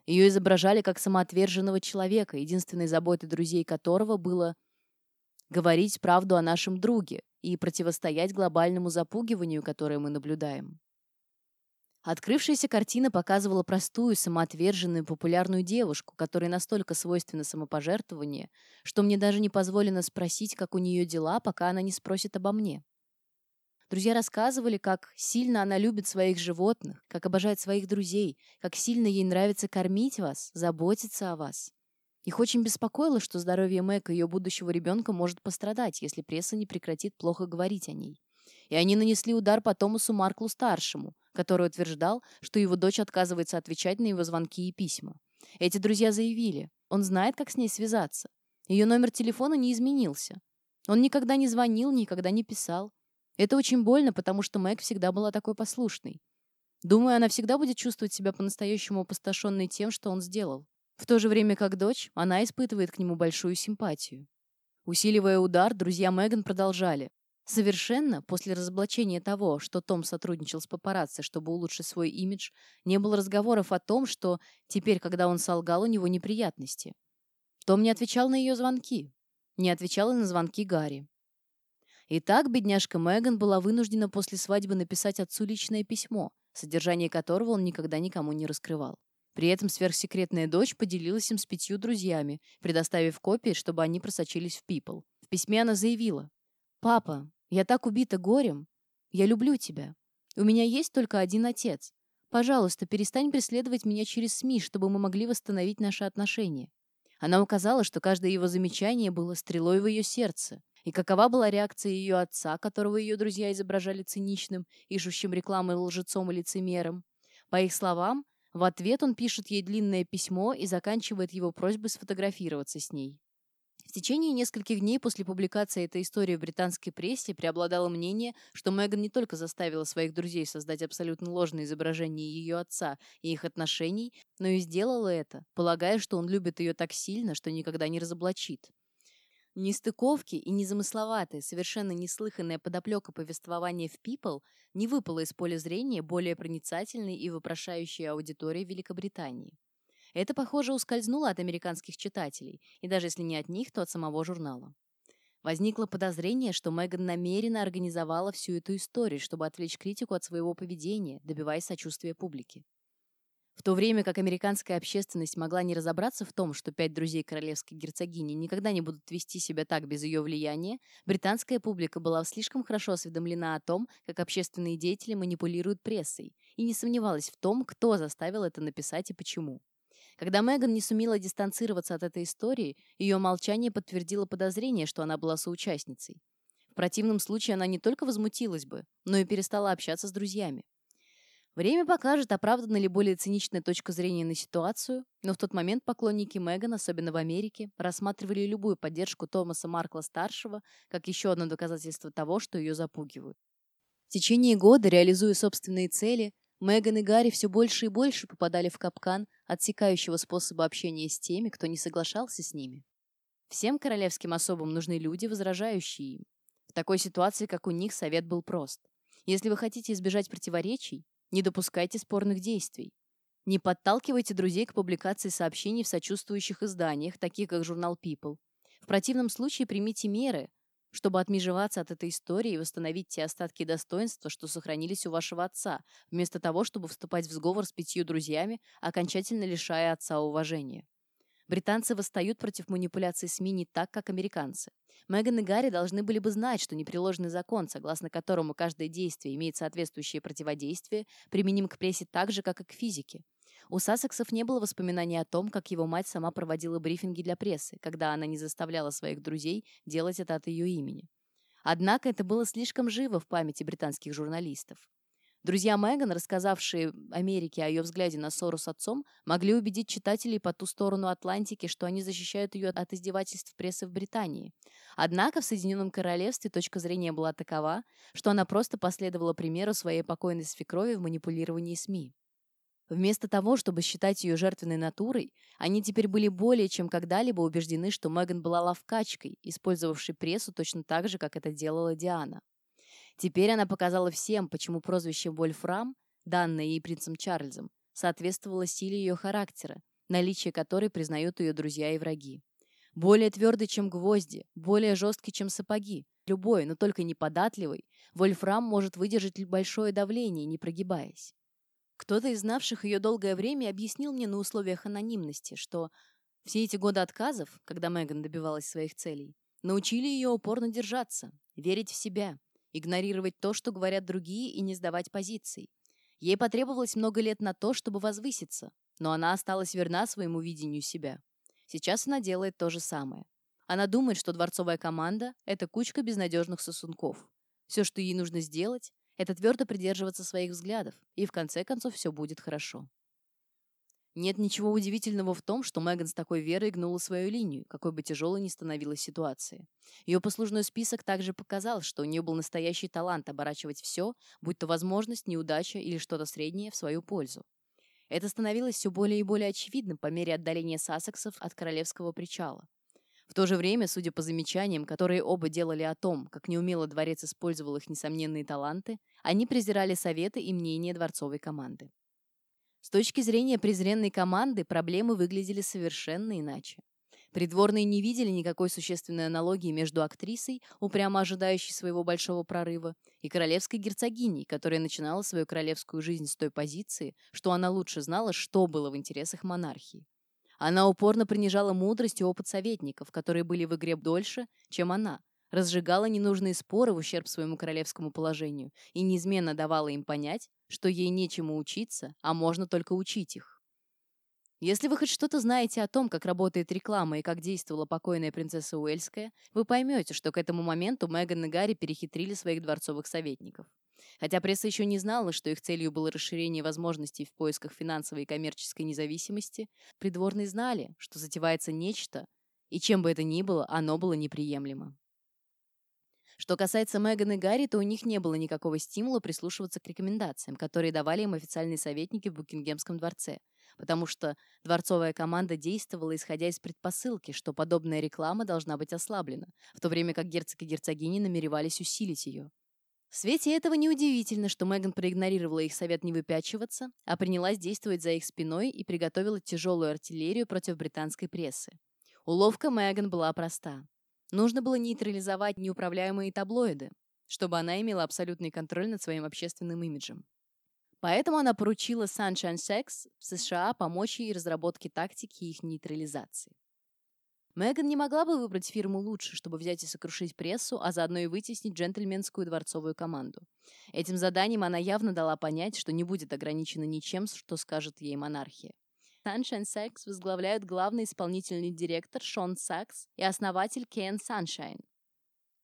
Ее изображали как самоотверженного человека, единственной заботой друзей которого было говорить правду о нашем друге и противостоять глобальному запугиванию, которое мы наблюдаем. Открывшаяся картина показывала простую, самоотверженную, популярную девушку, которой настолько свойственно самопожертвование, что мне даже не позволено спросить, как у нее дела, пока она не спросит обо мне. Друзья рассказывали, как сильно она любит своих животных, как обожает своих друзей, как сильно ей нравится кормить вас, заботиться о вас. Их очень беспокоило, что здоровье Мэг и ее будущего ребенка может пострадать, если пресса не прекратит плохо говорить о ней. И они нанесли удар по Томасу Марклу-старшему, который утверждал, что его дочь отказывается отвечать на его звонки и письма. Эти друзья заявили, он знает, как с ней связаться. Ее номер телефона не изменился. Он никогда не звонил, никогда не писал. Это очень больно, потому что Мэг всегда была такой послушной. Думаю, она всегда будет чувствовать себя по-настоящему опустошенной тем, что он сделал. В то же время как дочь, она испытывает к нему большую симпатию. Усиливая удар, друзья Меган продолжали. Совершенно после разоблачения того, что Том сотрудничал с папарацци, чтобы улучшить свой имидж, не было разговоров о том, что теперь, когда он солгал, у него неприятности. Том не отвечал на ее звонки. Не отвечал и на звонки Гарри. Итак, бедняжка Меган была вынуждена после свадьбы написать отцу личное письмо, содержание которого он никогда никому не раскрывал. При этом сверхсекретная дочь поделилась им с пятью друзьями, предоставив копии, чтобы они просочились в People. В письме она заявила «Папа, я так убита горем. Я люблю тебя. У меня есть только один отец. Пожалуйста, перестань преследовать меня через СМИ, чтобы мы могли восстановить наши отношения». Она указала, что каждое его замечание было стрелой в ее сердце. И какова была реакция ее отца, которого ее друзья изображали циничным, ищущим рекламой лжецом и лицемером? По их словам, в ответ он пишет ей длинное письмо и заканчивает его просьбой сфотографироваться с ней. В течение нескольких дней после публикации этой истории в британской прессе преобладало мнение, что Меган не только заставила своих друзей создать абсолютно ложное изображение ее отца и их отношений, но и сделала это, полагая, что он любит ее так сильно, что никогда не разоблачит. Нестыковки и незамысловатые, совершенно неслыханная подоплека повествования в People не выпала из поля зрения более проницательной и вопрошающей аудитории Великобритании. Это, похоже, ускользнуло от американских читателей, и даже если не от них, то от самого журнала. Возникло подозрение, что Меган намеренно организовала всю эту историю, чтобы отвлечь критику от своего поведения, добиваясь сочувствия публики. В то время как американская общественность могла не разобраться в том, что пять друзей королевской герцогини никогда не будут вести себя так без ее влияния, британская публика была слишком хорошо осведомлена о том, как общественные деятели манипулируют прессой, и не сомневалась в том, кто заставил это написать и почему. Когда Меган не сумела дистанцироваться от этой истории, ее молчание подтвердило подозрение, что она была соучастницей. В противном случае она не только возмутилась бы, но и перестала общаться с друзьями. Время покажет, оправдана ли более циничная точка зрения на ситуацию, но в тот момент поклонники Меган, особенно в Америке, рассматривали любую поддержку Томаса Маркла-старшего как еще одно доказательство того, что ее запугивают. В течение года, реализуя собственные цели, Меган и Гарри все больше и больше попадали в капкан отсекающего способа общения с теми, кто не соглашался с ними. Всем королевским особам нужны люди, возражающие им. В такой ситуации, как у них, совет был прост. Если вы хотите избежать противоречий, не допускайте спорных действий. Не подталкивайте друзей к публикации сообщений в сочувствующих изданиях, таких как журнал People. В противном случае примите меры, чтобы отмежеваться от этой истории и восстановить те остатки достоинства, что сохранились у вашего отца, вместо того, чтобы вступать в сговор с пятью друзьями, окончательно лишая отца уважения. Британцы восстают против манипуляций СМИ не так, как американцы. Меган и Гарри должны были бы знать, что непреложный закон, согласно которому каждое действие имеет соответствующее противодействие, применим к прессе так же, как и к физике. У Сассексов не было воспоминаний о том, как его мать сама проводила брифинги для прессы, когда она не заставляла своих друзей делать это от ее имени. Однако это было слишком живо в памяти британских журналистов. Друзья Меган, рассказавшие Америке о ее взгляде на ссору с отцом, могли убедить читателей по ту сторону Атлантики, что они защищают ее от издевательств прессы в Британии. Однако в Соединенном Королевстве точка зрения была такова, что она просто последовала примеру своей покойной свекрови в манипулировании СМИ. Вместо того, чтобы считать ее жертвенной натурой, они теперь были более чем когда-либо убеждены, что Меган была ловкачкой, использовавшей прессу точно так же, как это делала Диана. Теперь она показала всем, почему прозвище Вольфрам, данное ей принцем Чарльзом, соответствовало силе ее характера, наличие которой признают ее друзья и враги. Более твердый, чем гвозди, более жесткий, чем сапоги. Любой, но только не податливый, Вольфрам может выдержать большое давление, не прогибаясь. Кто-то из знавших ее долгое время объяснил мне на условиях анонимности, что все эти годы отказов, когда Меган добивалась своих целей, научили ее упорно держаться, верить в себя, игнорировать то, что говорят другие, и не сдавать позиций. Ей потребовалось много лет на то, чтобы возвыситься, но она осталась верна своему видению себя. Сейчас она делает то же самое. Она думает, что дворцовая команда – это кучка безнадежных сосунков. Все, что ей нужно сделать, это твердо придерживаться своих взглядов, и в конце концов все будет хорошо. Нет ничего удивительного в том, что Меган с такой верой гнула свою линию, какой бы тяжелой ни становилась ситуация. Ее послужной список также показал, что у нее был настоящий талант оборачивать все, будь то возможность, неудача или что-то среднее, в свою пользу. Это становилось все более и более очевидным по мере отдаления сассексов от королевского причала. В то же время, судя по замечаниям, которые оба делали о том, как неумело дворец использовал их несомненные таланты, они презирали советы и мнения дворцовой команды. С точки зрения презренной команды проблемы выглядели совершенно иначе. Придворные не видели никакой существенной аналогии между актрисой, упрямо ожидающей своего большого прорыва, и королевской герцогиней, которая начинала свою королевскую жизнь с той позиции, что она лучше знала, что было в интересах монархии. Она упорно принижала мудрость и опыт советников, которые были в игре дольше, чем она, разжигала ненужные споры в ущерб своему королевскому положению и неизменно давала им понять, что ей нечему учиться, а можно только учить их. Если вы хоть что-то знаете о том, как работает реклама и как действовала покойная принцесса Уэльская, вы поймете, что к этому моменту Меган и Гарри перехитрили своих дворцовых советников. Хотя пресса еще не знала, что их целью было расширение возможностей в поисках финансовой и коммерческой независимости, придворные знали, что затевается нечто, и чем бы это ни было, оно было неприемлемо. Что касается Меган и Гарри, то у них не было никакого стимула прислушиваться к рекомендациям, которые давали им официальные советники в Букингемском дворце – потому что дворцовая команда действовала, исходя из предпосылки, что подобная реклама должна быть ослаблена, в то время как герцог и герцогини намеревались усилить ее. В свете этого неудивительно, что Меган проигнорировала их совет не выпячиваться, а принялась действовать за их спиной и приготовила тяжелую артиллерию против британской прессы. Уловка Меган была проста. Нужно было нейтрализовать неуправляемые таблоиды, чтобы она имела абсолютный контроль над своим общественным имиджем. Поэтому она поручила Sunshine Sex в США помочь ей разработке тактики их нейтрализации. Меган не могла бы выбрать фирму лучше, чтобы взять и сокрушить прессу, а заодно и вытеснить джентльменскую дворцовую команду. Этим заданием она явно дала понять, что не будет ограничена ничем, что скажет ей монархия. Sunshine Sex возглавляют главный исполнительный директор Шон Сакс и основатель Кен Sunshine.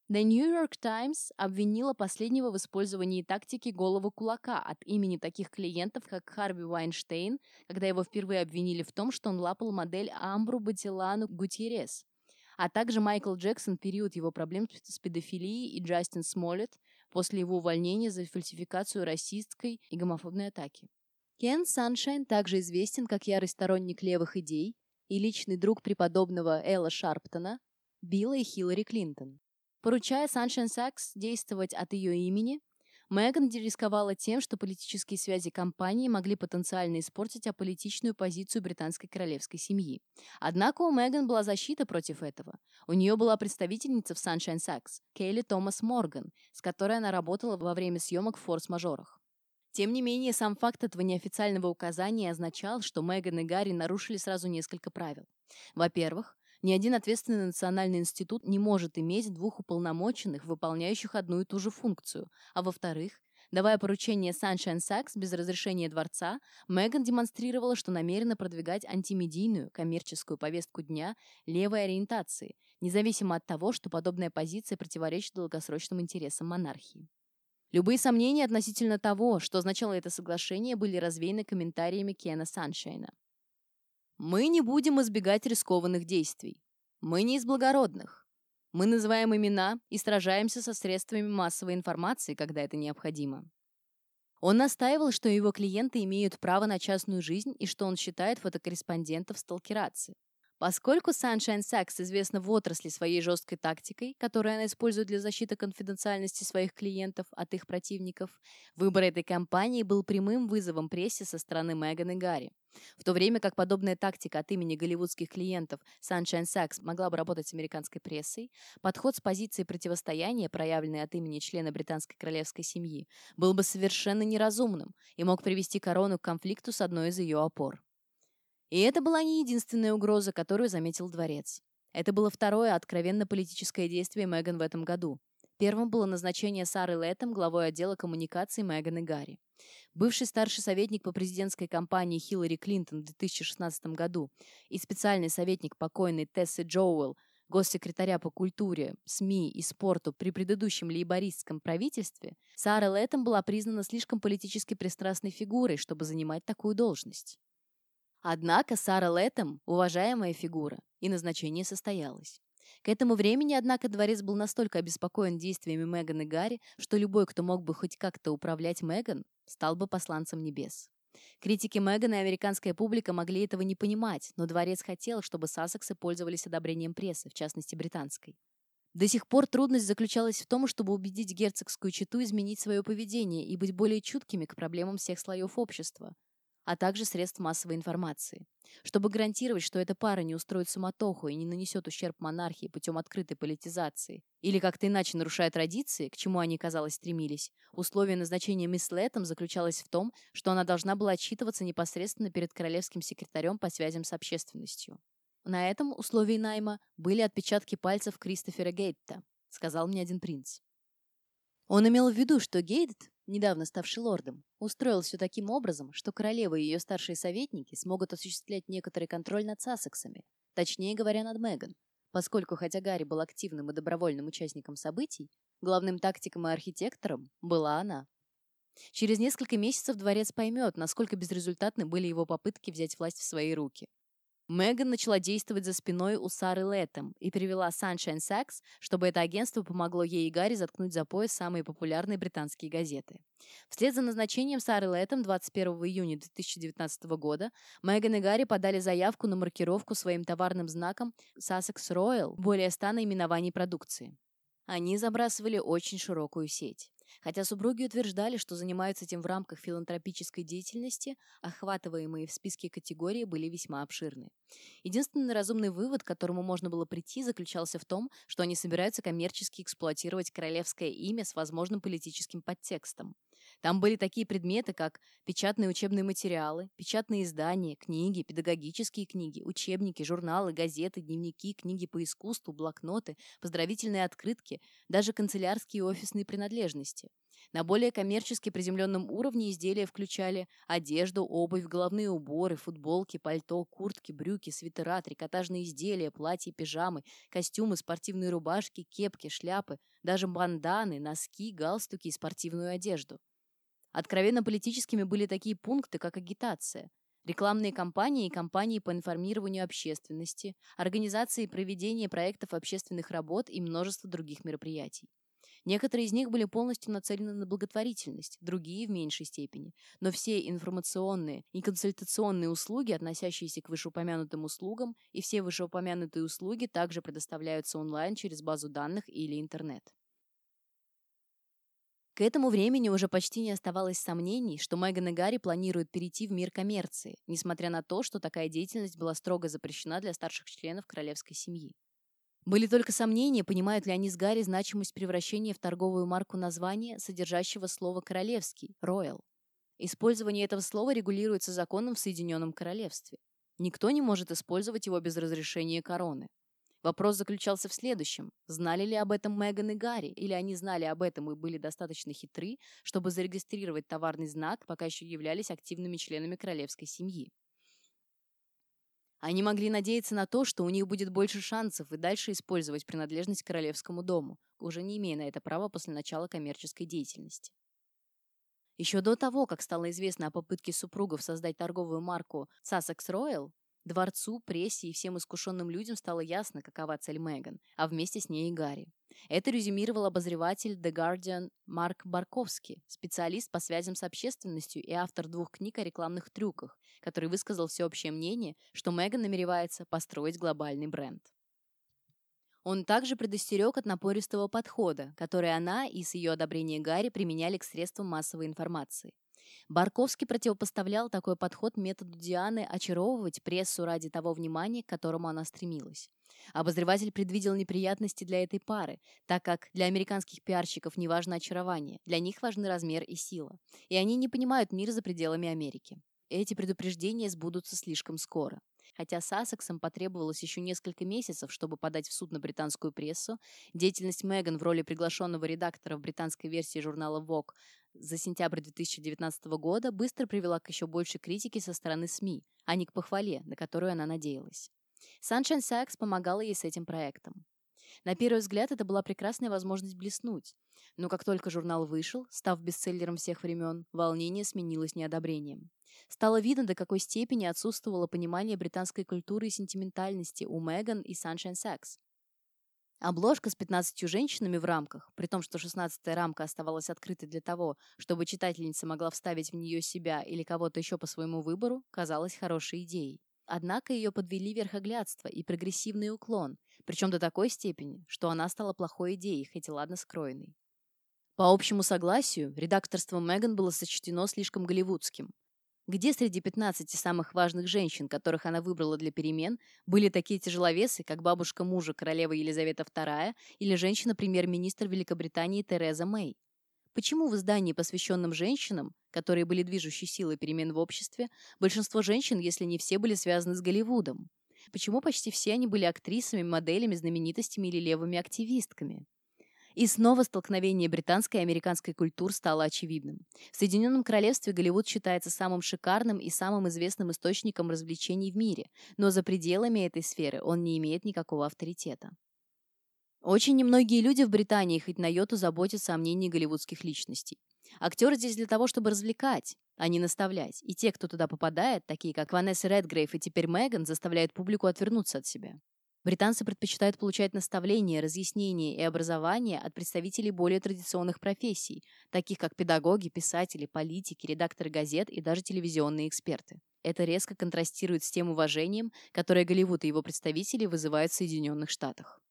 The New York Times обвинила последнего в использовании тактики голого кулака от имени таких клиентов, как Харви Вайнштейн, когда его впервые обвинили в том, что он лапал модель Амбру Батилану Гутьерес, а также Майкл Джексон в период его проблем с педофилией и Джастин Смоллет после его увольнения за фальсификацию расистской и гомофобной атаки. Кен Саншайн также известен как ярый сторонник левых идей и личный друг преподобного Элла Шарптона, Билла и Хиллари Клинтон. Поручая Sunshine Sachs действовать от ее имени, Меган рисковала тем, что политические связи компании могли потенциально испортить аполитичную позицию британской королевской семьи. Однако у Меган была защита против этого. У нее была представительница в Sunshine Sachs, Кейли Томас Морган, с которой она работала во время съемок в форс-мажорах. Тем не менее, сам факт этого неофициального указания означал, что Меган и Гарри нарушили сразу несколько правил. Во-первых, ни один ответственный национальный институт не может иметь двух уполномоченных, выполняющих одну и ту же функцию. А во-вторых, Давая поручение Sunshine Sachs без разрешения дворца, Меган демонстрировала, что намерена продвигать антимедийную, коммерческую повестку дня левой ориентации, независимо от того, что подобная позиция противоречит долгосрочным интересам монархии. Любые сомнения относительно того, что означало это соглашение, были развеяны комментариями Кена Саншайна. Мы не будем избегать рискованных действий. Мы не из благородных. Мы называем имена и сражаемся со средствами массовой информации, когда это необходимо. Он настаивал, что его клиенты имеют право на частную жизнь и что он считает фотокорреспондентов сталкерацией. Поскольку Sunshine Sachs известна в отрасли своей жесткой тактикой, которую она использует для защиты конфиденциальности своих клиентов от их противников, выбор этой компании был прямым вызовом прессе со стороны Меган и Гарри. В то время как подобная тактика от имени голливудских клиентов Sunshine Sachs могла бы работать с американской прессой, подход с позиции противостояния, проявленный от имени члена британской королевской семьи, был бы совершенно неразумным и мог привести корону к конфликту с одной из ее опор. И это была не единственная угроза, которую заметил дворец. Это было второе откровенно политическое действие Меган в этом году. Первым было назначение Сары Лэттем главой отдела коммуникаций Меган и Гарри. Бывший старший советник по президентской кампании Хиллари Клинтон в 2016 году и специальный советник покойной Тессы Джоуэлл, госсекретаря по культуре, СМИ и спорту при предыдущем лейбористском правительстве, Сара Лэттем была признана слишком политически пристрастной фигурой, чтобы занимать такую должность. Однако Сара Лэттем – уважаемая фигура, и назначение состоялось. К этому времени, однако, дворец был настолько обеспокоен действиями Меган и Гарри, что любой, кто мог бы хоть как-то управлять Меган, стал бы посланцем небес. Критики Меган и американская публика могли этого не понимать, но дворец хотел, чтобы Сассексы пользовались одобрением прессы, в частности британской. До сих пор трудность заключалась в том, чтобы убедить герцогскую чету изменить свое поведение и быть более чуткими к проблемам всех слоев общества, а также средств массовой информации. Чтобы гарантировать, что эта пара не устроит суматоху и не нанесет ущерб монархии путем открытой политизации, или как-то иначе нарушая традиции, к чему они, казалось, стремились, условие назначения мисс Лэттем заключалось в том, что она должна была отчитываться непосредственно перед королевским секретарем по связям с общественностью. На этом условии найма были отпечатки пальцев Кристофера Гейтта, сказал мне один принц. Он имел в виду, что Гейт недавно ставший лордом, устроил все таким образом, что королева и ее старшие советники смогут осуществлять некоторый контроль над Сассексами, точнее говоря, над Меган, поскольку хотя Гарри был активным и добровольным участником событий, главным тактиком и архитектором была она. Через несколько месяцев дворец поймет, насколько безрезультатны были его попытки взять власть в свои руки. Меган начала действовать за спиной у Сары Лэттем и привела Sunshine Sacks, чтобы это агентство помогло ей и Гарри заткнуть за пояс самые популярные британские газеты. Вслед за назначением Сары Лэттем 21 июня 2019 года Меган и Гарри подали заявку на маркировку своим товарным знаком Sussex Royal более 100 наименований продукции. Они забрасывали очень широкую сеть. Хотя супруги утверждали, что занимаются этим в рамках филантропической деятельности, охватываемые в списке категории были весьма обширны. Единственный разумный вывод, к которому можно было прийти, заключался в том, что они собираются коммерчески эксплуатировать королевское имя с возможным политическим подтекстом. Там были такие предметы, как печатные учебные материалы, печатные издания, книги, педагогические книги, учебники, журналы, газеты, дневники, книги по искусству, блокноты, поздравительные открытки, даже канцелярские и офисные принадлежности. На более коммерчески приземленном уровне изделия включали одежду, обувь, головные уборы, футболки, пальто, куртки, брюки, свитера, трикотажные изделия, платья, пижамы, костюмы, спортивные рубашки, кепки, шляпы, даже банданы, носки, галстуки и спортивную одежду. Откровенно политическими были такие пункты, как агитация, рекламные кампании и кампании по информированию общественности, организации и проведения проектов общественных работ и множество других мероприятий. Некоторые из них были полностью нацелены на благотворительность, другие в меньшей степени. Но все информационные и консультационные услуги, относящиеся к вышеупомянутым услугам, и все вышеупомянутые услуги также предоставляются онлайн через базу данных или интернет. К этому времени уже почти не оставалось сомнений, что Меган и Гарри планируют перейти в мир коммерции, несмотря на то, что такая деятельность была строго запрещена для старших членов королевской семьи. Были только сомнения, понимают ли они с Гарри значимость превращения в торговую марку названия, содержащего слово «королевский» – «royal». Использование этого слова регулируется законом в Соединенном Королевстве. Никто не может использовать его без разрешения короны. Вопрос заключался в следующем. Знали ли об этом Меган и Гарри, или они знали об этом и были достаточно хитры, чтобы зарегистрировать товарный знак, пока еще являлись активными членами королевской семьи? Они могли надеяться на то, что у них будет больше шансов и дальше использовать принадлежность королевскому дому, уже не имея на это права после начала коммерческой деятельности. Еще до того, как стало известно о попытке супругов создать торговую марку Sussex Royal, дворцу, прессе и всем искушенным людям стало ясно, какова цель Меган, а вместе с ней и Гарри. Это резюмировал обозреватель The Guardian Марк Барковский, специалист по связям с общественностью и автор двух книг о рекламных трюках, который высказал всеобщее мнение, что Меган намеревается построить глобальный бренд. Он также предостерег от напористого подхода, который она и с ее одобрения Гарри применяли к средствам массовой информации. Барковский противопоставлял такой подход методу Дианы очаровывать прессу ради того внимания, к которому она стремилась. Обозреватель предвидел неприятности для этой пары, так как для американских пиарщиков не важно очарование, для них важны размер и сила. И они не понимают мир за пределами Америки. Эти предупреждения сбудутся слишком скоро. Хотя Сассексам потребовалось еще несколько месяцев, чтобы подать в суд на британскую прессу, деятельность Меган в роли приглашенного редактора в британской версии журнала Vogue за сентябрь 2019 года быстро привела к еще большей критике со стороны СМИ, а не к похвале, на которую она надеялась. Sunshine Sacks помогала ей с этим проектом. На первый взгляд, это была прекрасная возможность блеснуть. Но как только журнал вышел, став бестселлером всех времен, волнение сменилось неодобрением. Стало видно, до какой степени отсутствовало понимание британской культуры и сентиментальности у Меган и Sunshine Sacks. Обложка с 15 женщинами в рамках, при том, что 16-я рамка оставалась открытой для того, чтобы читательница могла вставить в нее себя или кого-то еще по своему выбору, казалась хорошей идеей. Однако ее подвели верхоглядство и прогрессивный уклон, причем до такой степени, что она стала плохой идеей, хоть и ладно скроенной. По общему согласию, редакторство Меган было сочтено слишком голливудским. Где среди 15 самых важных женщин, которых она выбрала для перемен, были такие тяжеловесы, как бабушка мужа королевы Елизавета II или женщина-премьер-министр Великобритании Тереза Мэй? Почему в издании, посвященном женщинам, которые были движущей силой перемен в обществе, большинство женщин, если не все, были связаны с Голливудом? Почему почти все они были актрисами, моделями, знаменитостями или левыми активистками? И снова столкновение британской и американской культур стало очевидным. В Соединенном Королевстве Голливуд считается самым шикарным и самым известным источником развлечений в мире, но за пределами этой сферы он не имеет никакого авторитета. Очень немногие люди в Британии хоть на йоту заботятся о мнении голливудских личностей. Актеры здесь для того, чтобы развлекать, а не наставлять. И те, кто туда попадает, такие как Ванесса Редгрейв и теперь Меган, заставляют публику отвернуться от себя. Британцы предпочитают получать наставления, разъяснения и образование от представителей более традиционных профессий, таких как педагоги, писатели, политики, редакторы газет и даже телевизионные эксперты. Это резко контрастирует с тем уважением, которое Голливуд и его представители вызывают в Соединенных Штатах.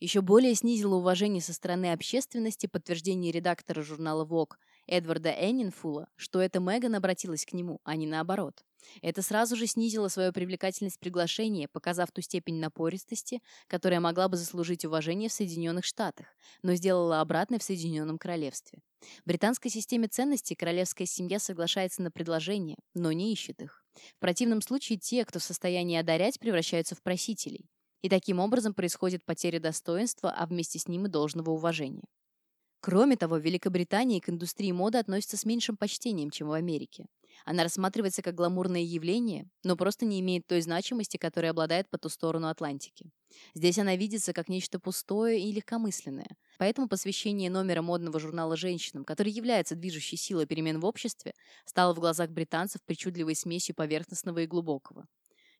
Еще более снизило уважение со стороны общественности подтверждение редактора журнала Vogue Эдварда Эннинфула, что это Меган обратилась к нему, а не наоборот. Это сразу же снизило свою привлекательность приглашения, показав ту степень напористости, которая могла бы заслужить уважение в Соединенных Штатах, но сделала обратное в Соединенном Королевстве. В британской системе ценностей королевская семья соглашается на предложения, но не ищет их. В противном случае те, кто в состоянии одарять, превращаются в просителей. И таким образом происходит потеря достоинства, а вместе с ним и должного уважения. Кроме того, в Великобритании к индустрии моды относятся с меньшим почтением, чем в Америке. Она рассматривается как гламурное явление, но просто не имеет той значимости, которой обладает по ту сторону Атлантики. Здесь она видится как нечто пустое и легкомысленное. Поэтому посвящение номера модного журнала женщинам, который является движущей силой перемен в обществе, стало в глазах британцев причудливой смесью поверхностного и глубокого.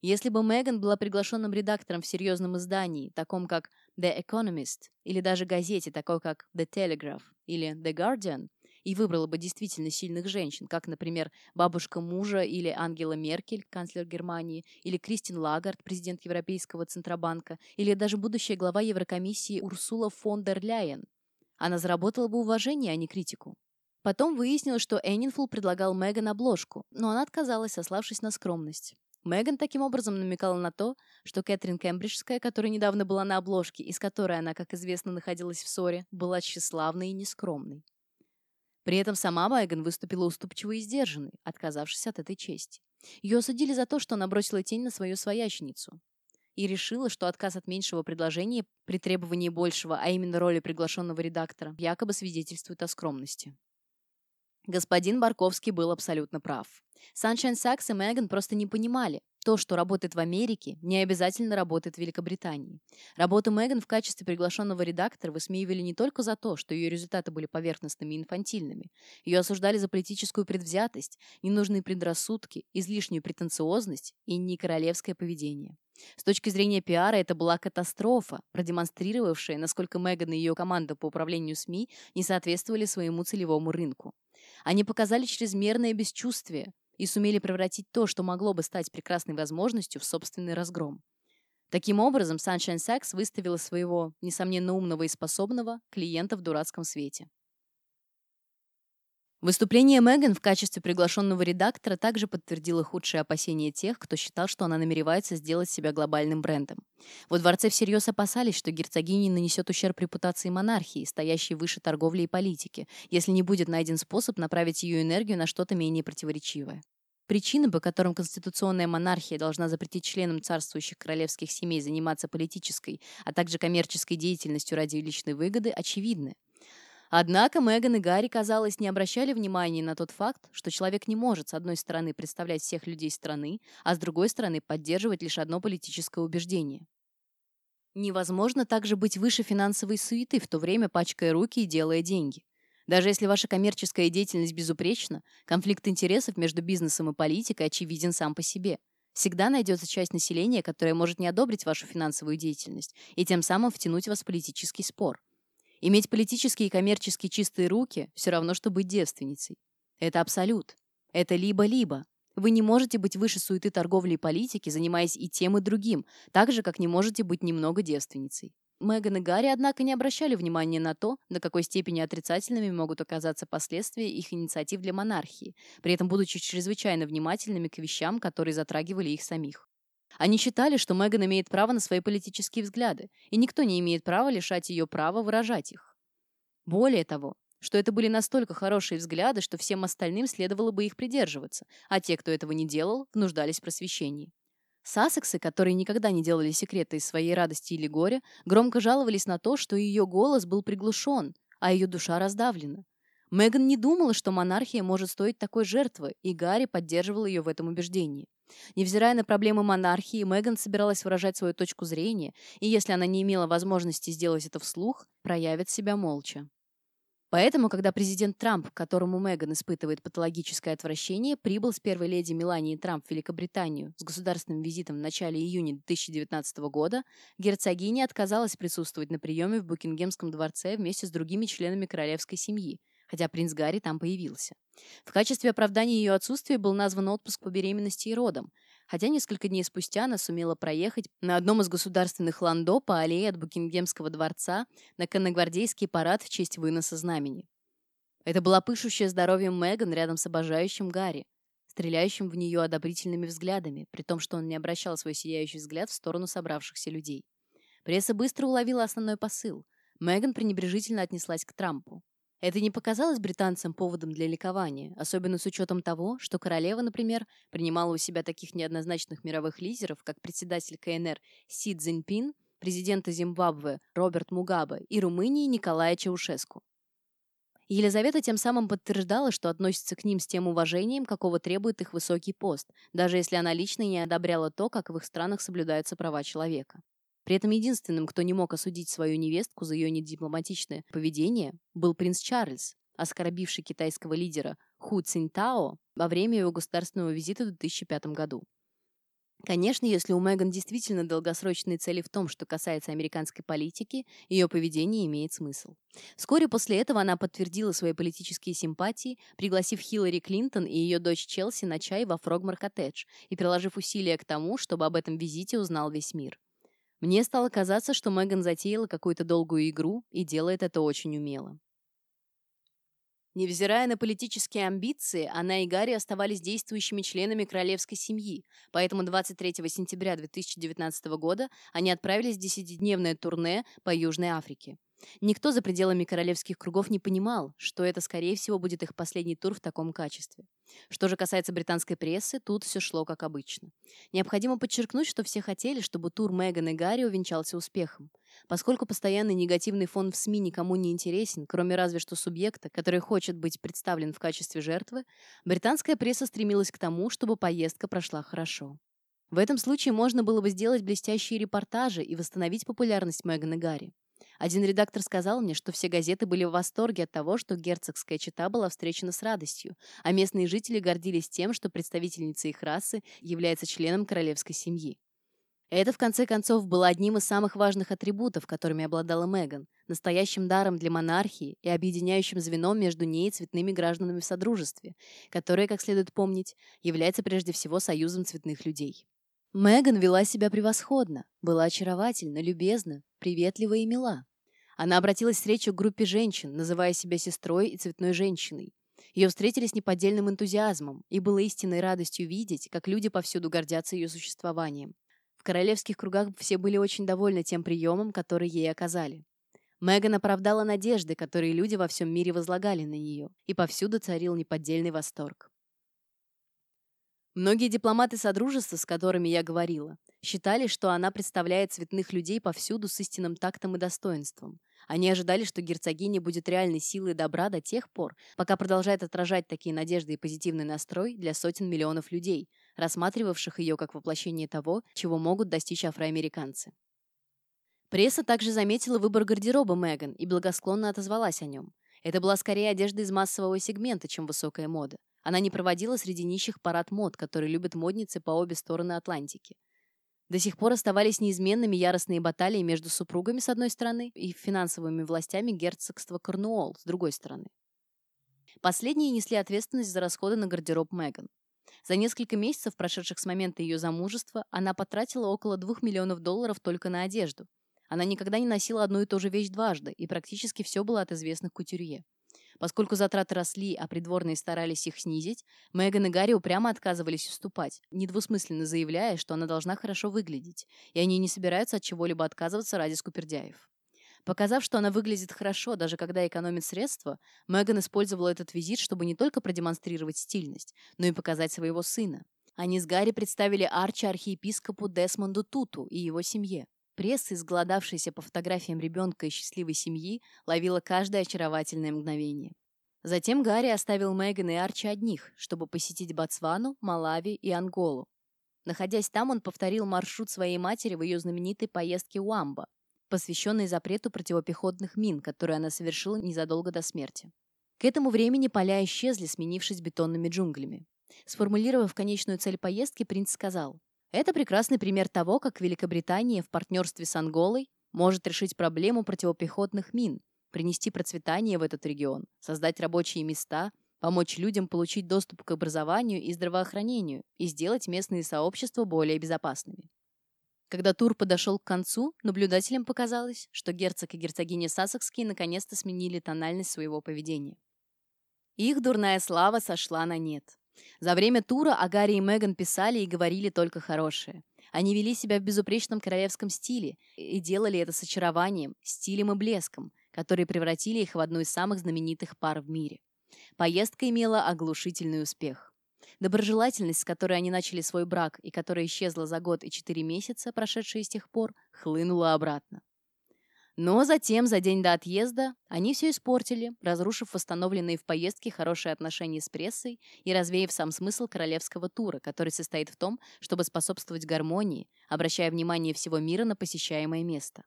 Если бы Меган была приглашенным редактором в серьезном издании, таком как The Economist, или даже газете, такой как The Telegraph или The Guardian, и выбрала бы действительно сильных женщин, как, например, бабушка мужа или Ангела Меркель, канцлер Германии, или Кристин Лагард, президент Европейского Центробанка, или даже будущая глава Еврокомиссии Урсула фон дер Ляйен, она заработала бы уважение, а не критику. Потом выяснилось, что Эннинфул предлагал Меган обложку, но она отказалась, сославшись на скромность. Меган таким образом намекала на то, что Кэтрин Кембриджская, которая недавно была на обложке и с которой она, как известно, находилась в ссоре, была тщеславной и нескромной. При этом сама Меган выступила уступчивой и сдержанной, отказавшись от этой чести. Ее осудили за то, что она бросила тень на свою свояченицу и решила, что отказ от меньшего предложения при требовании большего, а именно роли приглашенного редактора, якобы свидетельствует о скромности. Господин Барковский был абсолютно прав. Sunshine Сакс и Меган просто не понимали, то, что работает в Америке, не обязательно работает в Великобритании. Работу Меган в качестве приглашенного редактора высмеивали не только за то, что ее результаты были поверхностными и инфантильными. Ее осуждали за политическую предвзятость, ненужные предрассудки, излишнюю претенциозность и некоролевское поведение. С точки зрения пиара это была катастрофа, продемонстрировавшая, насколько Меган и ее команда по управлению СМИ не соответствовали своему целевому рынку. Они показали чрезмерное бесчувствие и сумели превратить то, что могло бы стать прекрасной возможностью, в собственный разгром. Таким образом, Sunshine Sacks выставила своего, несомненно умного и способного, клиента в дурацком свете. Выступление Меган в качестве приглашенного редактора также подтвердило худшие опасения тех, кто считал, что она намеревается сделать себя глобальным брендом. Во дворце всерьез опасались, что герцогиня нанесет ущерб репутации монархии, стоящей выше торговли и политики, если не будет найден способ направить ее энергию на что-то менее противоречивое. Причины, по которым конституционная монархия должна запретить членам царствующих королевских семей заниматься политической, а также коммерческой деятельностью ради личной выгоды, очевидны. Однако Меган и Гарри, казалось, не обращали внимания на тот факт, что человек не может, с одной стороны, представлять всех людей страны, а с другой стороны, поддерживать лишь одно политическое убеждение. Невозможно также быть выше финансовой суеты, в то время пачкая руки и делая деньги. Даже если ваша коммерческая деятельность безупречна, конфликт интересов между бизнесом и политикой очевиден сам по себе. Всегда найдется часть населения, которая может не одобрить вашу финансовую деятельность и тем самым втянуть вас в политический спор. Иметь политические и коммерческие чистые руки – все равно, что быть девственницей. Это абсолют. Это либо-либо. Вы не можете быть выше суеты торговли и политики, занимаясь и тем, и другим, так же, как не можете быть немного девственницей. Меган и Гарри, однако, не обращали внимания на то, до какой степени отрицательными могут оказаться последствия их инициатив для монархии, при этом будучи чрезвычайно внимательными к вещам, которые затрагивали их самих. Они считали, что Меган имеет право на свои политические взгляды, и никто не имеет права лишать ее права выражать их. Более того, что это были настолько хорошие взгляды, что всем остальным следовало бы их придерживаться, а те, кто этого не делал, нуждались в просвещении. Сассексы, которые никогда не делали секрета из своей радости или горя, громко жаловались на то, что ее голос был приглушен, а ее душа раздавлена. Меган не думала, что монархия может стоить такой жертвы, и Гарри поддерживал ее в этом убеждении. Невзирая на проблемы монархии, Меган собиралась выражать свою точку зрения, и если она не имела возможности сделать это вслух, проявит себя молча. Поэтому, когда президент Трамп, которому Меган испытывает патологическое отвращение, прибыл с первой леди Меланией Трамп в Великобританию с государственным визитом в начале июня 2019 года, герцогиня отказалась присутствовать на приеме в Букингемском дворце вместе с другими членами королевской семьи, хотя принц Гарри там появился. В качестве оправдания ее отсутствия был назван отпуск по беременности и родам, хотя несколько дней спустя она сумела проехать на одном из государственных ландо по аллее от Букингемского дворца на конногвардейский парад в честь выноса знамени. Это была пышущая здоровьем Меган рядом с обожающим Гарри, стреляющим в нее одобрительными взглядами, при том, что он не обращал свой сияющий взгляд в сторону собравшихся людей. Пресса быстро уловила основной посыл. Меган пренебрежительно отнеслась к Трампу. Это не показалось британцам поводом для ликования, особенно с учетом того, что королева, например, принимала у себя таких неоднозначных мировых лидеров, как председатель КНР Си Цзиньпин, президента Зимбабве Роберт Мугабе и Румынии Николая Чаушеску. Елизавета тем самым подтверждала, что относится к ним с тем уважением, какого требует их высокий пост, даже если она лично не одобряла то, как в их странах соблюдаются права человека. При этом единственным, кто не мог осудить свою невестку за ее недипломатичное поведение, был принц Чарльз, оскорбивший китайского лидера Ху Цинтао во время его государственного визита в 2005 году. Конечно, если у Меган действительно долгосрочные цели в том, что касается американской политики, ее поведение имеет смысл. Вскоре после этого она подтвердила свои политические симпатии, пригласив Хиллари Клинтон и ее дочь Челси на чай во Фрогмар-коттедж и приложив усилия к тому, чтобы об этом визите узнал весь мир. Мне стало казаться, что Меган затеяла какую-то долгую игру и делает это очень умело. Невзирая на политические амбиции, она и Гарри оставались действующими членами королевской семьи, поэтому 23 сентября 2019 года они отправились в десятидневное турне по Южной Африке. Никто за пределами королевских кругов не понимал, что это, скорее всего, будет их последний тур в таком качестве. Что же касается британской прессы, тут все шло как обычно. Необходимо подчеркнуть, что все хотели, чтобы тур Меган и Гарри увенчался успехом. Поскольку постоянный негативный фон в СМИ никому не интересен, кроме разве что субъекта, который хочет быть представлен в качестве жертвы, британская пресса стремилась к тому, чтобы поездка прошла хорошо. В этом случае можно было бы сделать блестящие репортажи и восстановить популярность Меган и Гарри. Один редактор сказал мне, что все газеты были в восторге от того, что герцогская чета была встречена с радостью, а местные жители гордились тем, что представительница их расы является членом королевской семьи. Это, в конце концов, было одним из самых важных атрибутов, которыми обладала Меган, настоящим даром для монархии и объединяющим звеном между ней и цветными гражданами в Содружестве, которое, как следует помнить, является прежде всего союзом цветных людей. Меган вела себя превосходно, была очаровательна, любезна, приветлива и мила. Она обратилась с речью к группе женщин, называя себя сестрой и цветной женщиной. Ее встретили с неподдельным энтузиазмом, и было истинной радостью видеть, как люди повсюду гордятся ее существованием. В королевских кругах все были очень довольны тем приемом, который ей оказали. Меган оправдала надежды, которые люди во всем мире возлагали на нее, и повсюду царил неподдельный восторг. Многие дипломаты Содружества, с которыми я говорила, считали, что она представляет цветных людей повсюду с истинным тактом и достоинством. Они ожидали, что герцогиня будет реальной силой добра до тех пор, пока продолжает отражать такие надежды и позитивный настрой для сотен миллионов людей, рассматривавших ее как воплощение того, чего могут достичь афроамериканцы. Пресса также заметила выбор гардероба Меган и благосклонно отозвалась о нем. Это была скорее одежда из массового сегмента, чем высокая мода. Она не проводила среди нищих парад мод, который любят модницы по обе стороны Атлантики. До сих пор оставались неизменными яростные баталии между супругами с одной стороны и финансовыми властями герцогства Корнуолл с другой стороны. Последние несли ответственность за расходы на гардероб Меган. За несколько месяцев, прошедших с момента ее замужества, она потратила около 2 миллионов долларов только на одежду. Она никогда не носила одну и ту же вещь дважды, и практически все было от известных кутюрье. Поскольку затраты росли, а придворные старались их снизить, Меган и Гарри упрямо отказывались уступать, недвусмысленно заявляя, что она должна хорошо выглядеть, и они не собираются от чего-либо отказываться ради скупердяев. Показав, что она выглядит хорошо, даже когда экономит средства, Меган использовала этот визит, чтобы не только продемонстрировать стильность, но и показать своего сына. Они с Гарри представили Арчи архиепископу Десмонду Туту и его семье. Пресса, изголодавшаяся по фотографиям ребенка и счастливой семьи, ловила каждое очаровательное мгновение. Затем Гарри оставил Меган и Арчи одних, чтобы посетить Ботсвану, Малави и Анголу. Находясь там, он повторил маршрут своей матери в ее знаменитой поездке Уамба, посвященный запрету противопехотных мин, который она совершила незадолго до смерти. К этому времени поля исчезли, сменившись бетонными джунглями. Сформулировав конечную цель поездки, принц сказал, «Это прекрасный пример того, как Великобритания в партнерстве с Анголой может решить проблему противопехотных мин, принести процветание в этот регион, создать рабочие места, помочь людям получить доступ к образованию и здравоохранению и сделать местные сообщества более безопасными. Когда тур подошел к концу, наблюдателям показалось, что герцог и герцогиня Сассекские наконец-то сменили тональность своего поведения. Их дурная слава сошла на нет. За время тура о Гарри и Меган писали и говорили только хорошее. Они вели себя в безупречном королевском стиле и делали это с очарованием, стилем и блеском, которые превратили их в одну из самых знаменитых пар в мире. Поездка имела оглушительный успех. Доброжелательность, с которой они начали свой брак и которая исчезла за год и четыре месяца, прошедшие с тех пор, хлынула обратно. Но затем, за день до отъезда, они все испортили, разрушив восстановленные в поездке хорошие отношения с прессой и развеяв сам смысл королевского тура, который состоит в том, чтобы способствовать гармонии, обращая внимание всего мира на посещаемое место.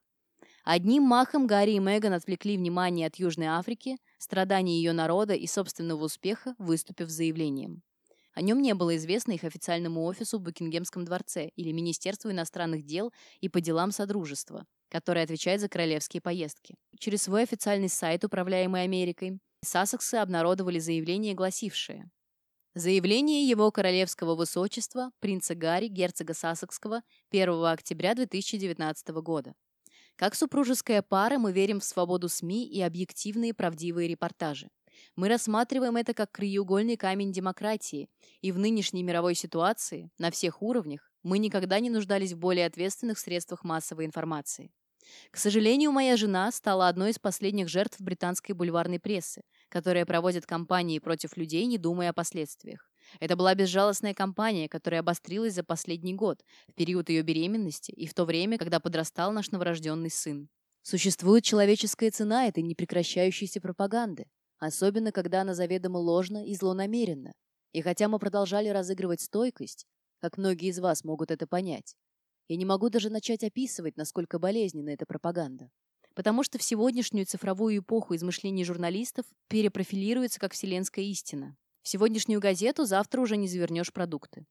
Одним махом Гарри и Меган отвлекли внимание от Южной Африки, страданий ее народа и собственного успеха, выступив с заявлением. О нем не было известно их официальному офису в Букингемском дворце или Министерству иностранных дел и по делам Содружества, которое отвечает за королевские поездки. Через свой официальный сайт, управляемый Америкой, Сассексы обнародовали заявление, гласившее Заявление его королевского высочества, принца Гарри, герцога Сассекского, 1 октября 2019 года. Как супружеская пара мы верим в свободу СМИ и объективные правдивые репортажи. Мы рассматриваем это как краеугольный камень демократии, и в нынешней мировой ситуации, на всех уровнях, мы никогда не нуждались в более ответственных средствах массовой информации. К сожалению, моя жена стала одной из последних жертв британской бульварной прессы, которая проводит кампании против людей, не думая о последствиях. Это была безжалостная кампания, которая обострилась за последний год, в период ее беременности и в то время, когда подрастал наш новорожденный сын. Существует человеческая цена этой непрекращающейся пропаганды особенно когда она заведомо ложна и злонамеренна. И хотя мы продолжали разыгрывать стойкость, как многие из вас могут это понять, я не могу даже начать описывать, насколько болезненна эта пропаганда. Потому что в сегодняшнюю цифровую эпоху измышлений журналистов перепрофилируется как вселенская истина. В сегодняшнюю газету завтра уже не завернешь продукты.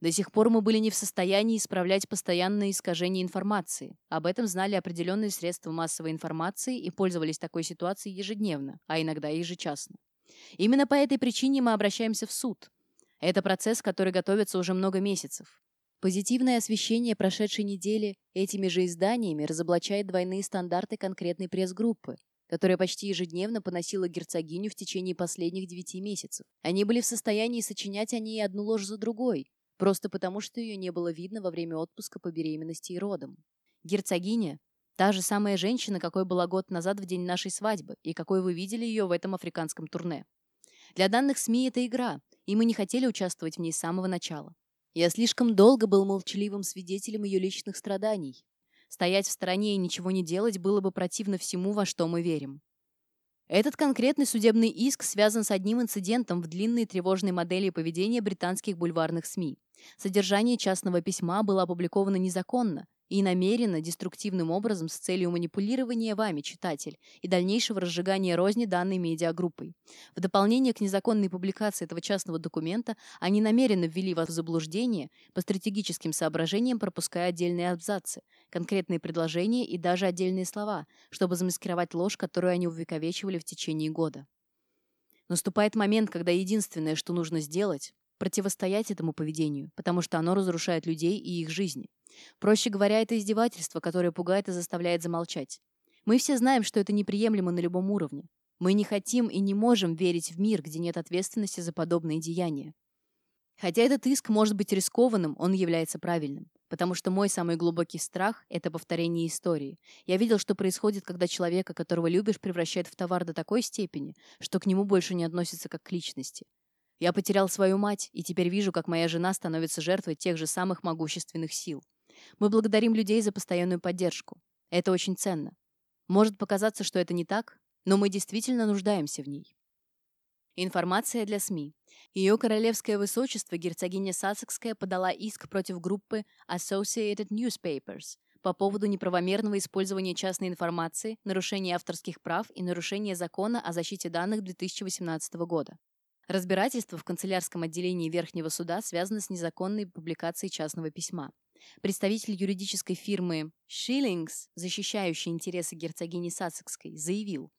До сих пор мы были не в состоянии исправлять постоянные искажения информации. Об этом знали определенные средства массовой информации и пользовались такой ситуацией ежедневно, а иногда ежечасно. Именно по этой причине мы обращаемся в суд. Это процесс, который готовится уже много месяцев. Позитивное освещение прошедшей недели этими же изданиями разоблачает двойные стандарты конкретной пресс-группы, которая почти ежедневно поносила герцогиню в течение последних девяти месяцев. Они были в состоянии сочинять о ней одну ложь за другой, просто потому, что ее не было видно во время отпуска по беременности и родам. Герцогиня – та же самая женщина, какой была год назад в день нашей свадьбы, и какой вы видели ее в этом африканском турне. Для данных СМИ это игра, и мы не хотели участвовать в ней с самого начала. Я слишком долго был молчаливым свидетелем ее личных страданий. Стоять в стороне и ничего не делать было бы противно всему, во что мы верим. Этот конкретный судебный иск связан с одним инцидентом в длинной тревожной модели поведения британских бульварных СМИ. Содержание частного письма было опубликовано незаконно, и намеренно, деструктивным образом с целью манипулирования вами, читатель, и дальнейшего разжигания розни данной медиагруппой. В дополнение к незаконной публикации этого частного документа они намеренно ввели вас в заблуждение по стратегическим соображениям, пропуская отдельные абзацы, конкретные предложения и даже отдельные слова, чтобы замаскировать ложь, которую они увековечивали в течение года. Наступает момент, когда единственное, что нужно сделать, противостоять этому поведению, потому что оно разрушает людей и их жизни. Проще говоря, это издевательство, которое пугает и заставляет замолчать. Мы все знаем, что это неприемлемо на любом уровне. Мы не хотим и не можем верить в мир, где нет ответственности за подобные деяния. Хотя этот иск может быть рискованным, он является правильным. Потому что мой самый глубокий страх – это повторение истории. Я видел, что происходит, когда человека, которого любишь, превращают в товар до такой степени, что к нему больше не относятся как к личности. Я потерял свою мать, и теперь вижу, как моя жена становится жертвой тех же самых могущественных сил. Мы благодарим людей за постоянную поддержку. Это очень ценно. Может показаться, что это не так, но мы действительно нуждаемся в ней. Информация для СМИ. Ее королевское высочество, герцогиня Сассекская, подала иск против группы Associated Newspapers по поводу неправомерного использования частной информации, нарушения авторских прав и нарушения закона о защите данных 2018 года. Разбирательство в канцелярском отделении Верхнего суда связано с незаконной публикацией частного письма. Представитель юридической фирмы Shillings, защищающий интересы герцогини Сассекской, заявил,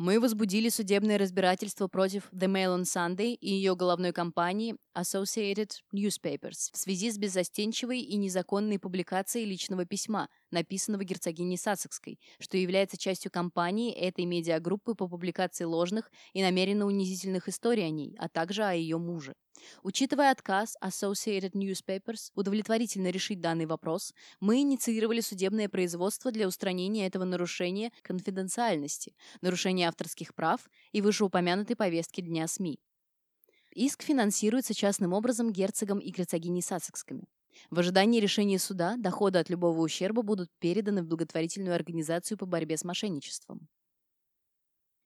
мы возбудили судебное разбирательство против The Mail on Sunday и ее головной компании Associated Newspapers в связи с беззастенчивой и незаконной публикацией личного письма, написанного герцогиней Сассекской, что является частью кампании этой медиагруппы по публикации ложных и намеренно унизительных историй о ней, а также о ее муже. Учитывая отказ Associated Newspapers удовлетворительно решить данный вопрос, мы инициировали судебное производство для устранения этого нарушения конфиденциальности, нарушения авторских прав и вышеупомянутой повестки Дня СМИ. Иск финансируется частным образом герцогом и герцогиней Сассекскими. В ожидании решения суда доходы от любого ущерба будут переданы в благотворительную организацию по борьбе с мошенничеством.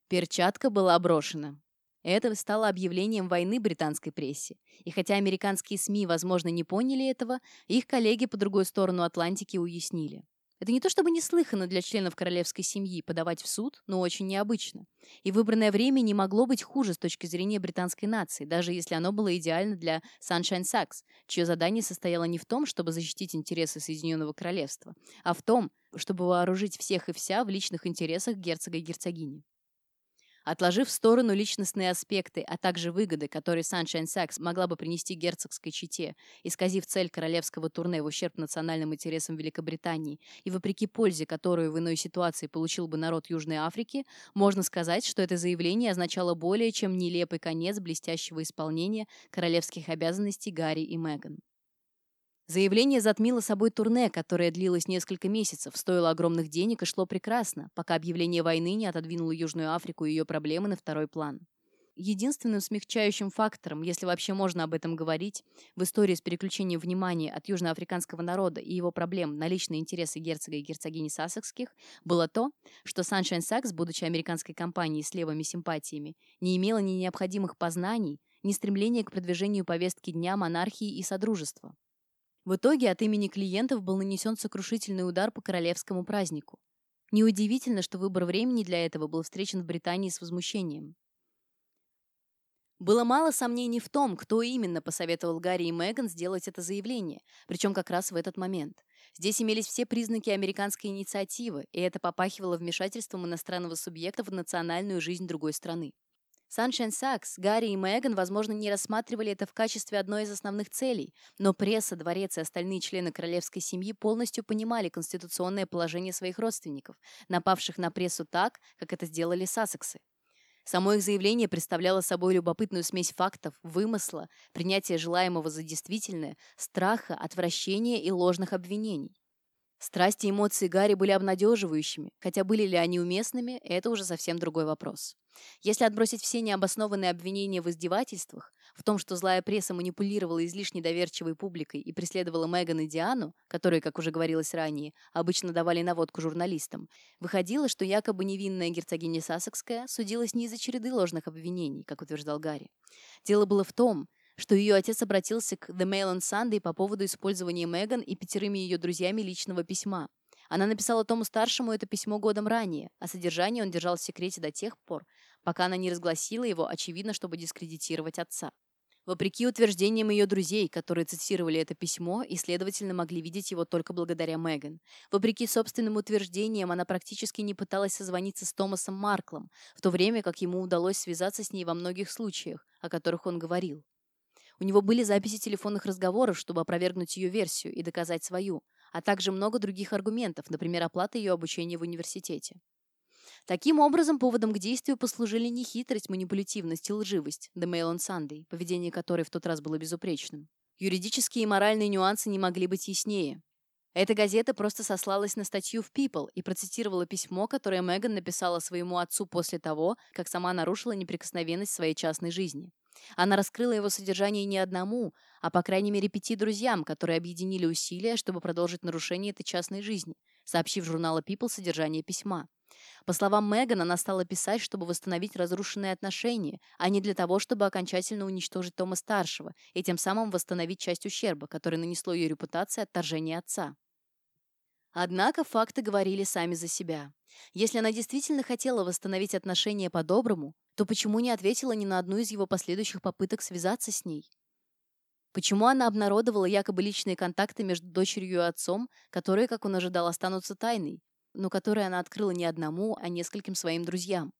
Перчатка была брошена. Это стало объявлением войны британской прессе. И хотя американские СМИ, возможно, не поняли этого, их коллеги по другую сторону Атлантики уяснили. Это не то чтобы неслыханно для членов королевской семьи подавать в суд, но очень необычно. И выбранное время не могло быть хуже с точки зрения британской нации, даже если оно было идеально для Sunshine Sacks, чье задание состояло не в том, чтобы защитить интересы Соединенного Королевства, а в том, чтобы вооружить всех и вся в личных интересах герцога и герцогини. Отложив в сторону личностные аспекты, а также выгоды, которые Sunshine Sacks могла бы принести герцогской чете, исказив цель королевского турне в ущерб национальным интересам Великобритании и вопреки пользе, которую в иной ситуации получил бы народ Южной Африки, можно сказать, что это заявление означало более чем нелепый конец блестящего исполнения королевских обязанностей Гарри и Меган. Заявление затмило собой турне, которое длилось несколько месяцев, стоило огромных денег и шло прекрасно, пока объявление войны не отодвинуло Южную Африку и ее проблемы на второй план. Единственным смягчающим фактором, если вообще можно об этом говорить, в истории с переключением внимания от южноафриканского народа и его проблем на личные интересы герцога и герцогини Сассекских было то, что Sunshine Sacks, будучи американской компанией с левыми симпатиями, не имела ни необходимых познаний, ни стремления к продвижению повестки дня монархии и содружества. В итоге от имени клиентов был нанесен сокрушительный удар по королевскому празднику. Неудивительно, что выбор времени для этого был встречен в Британии с возмущением. Было мало сомнений в том, кто именно посоветовал Гарри и Меган сделать это заявление, причем как раз в этот момент. Здесь имелись все признаки американской инициативы, и это попахивало вмешательством иностранного субъекта в национальную жизнь другой страны. Sunshine Сакс, Гарри и Меган, возможно, не рассматривали это в качестве одной из основных целей, но пресса, дворец и остальные члены королевской семьи полностью понимали конституционное положение своих родственников, напавших на прессу так, как это сделали Сассексы. Само их заявление представляло собой любопытную смесь фактов, вымысла, принятия желаемого за действительное, страха, отвращения и ложных обвинений. Страсти и эмоции Гарри были обнадеживающими, хотя были ли они уместными, это уже совсем другой вопрос. Если отбросить все необоснованные обвинения в издевательствах, в том, что злая пресса манипулировала излишне доверчивой публикой и преследовала Меган и Диану, которые, как уже говорилось ранее, обычно давали наводку журналистам, выходило, что якобы невинная герцогиня Сассекская судилась не из-за череды ложных обвинений, как утверждал Гарри. Дело было в том, что ее отец обратился к The Mail on Sunday по поводу использования Меган и пятерыми ее друзьями личного письма. Она написала Тому-старшему это письмо годом ранее, а содержание он держал в секрете до тех пор, пока она не разгласила его, очевидно, чтобы дискредитировать отца. Вопреки утверждениям ее друзей, которые цитировали это письмо и, следовательно, могли видеть его только благодаря Меган. Вопреки собственным утверждениям, она практически не пыталась созвониться с Томасом Марклом, в то время как ему удалось связаться с ней во многих случаях, о которых он говорил. У него были записи телефонных разговоров, чтобы опровергнуть ее версию и доказать свою, а также много других аргументов, например, оплата ее обучения в университете. Таким образом, поводом к действию послужили не хитрость, манипулятивность и лживость, The Mail поведение которой в тот раз было безупречным. Юридические и моральные нюансы не могли быть яснее. Эта газета просто сослалась на статью в People и процитировала письмо, которое Меган написала своему отцу после того, как сама нарушила неприкосновенность своей частной жизни. Она раскрыла его содержание не одному, а по крайней мере пяти друзьям, которые объединили усилия, чтобы продолжить нарушение этой частной жизни, сообщив журналу People содержание письма. По словам Меган, она стала писать, чтобы восстановить разрушенные отношения, а не для того, чтобы окончательно уничтожить Тома-старшего и тем самым восстановить часть ущерба, который нанесло ее репутации отторжения отца. Однако факты говорили сами за себя. Если она действительно хотела восстановить отношения по-доброму, то почему не ответила ни на одну из его последующих попыток связаться с ней? Почему она обнародовала якобы личные контакты между дочерью и отцом, которые, как он ожидал, останутся тайной, но которые она открыла не одному, а нескольким своим друзьям.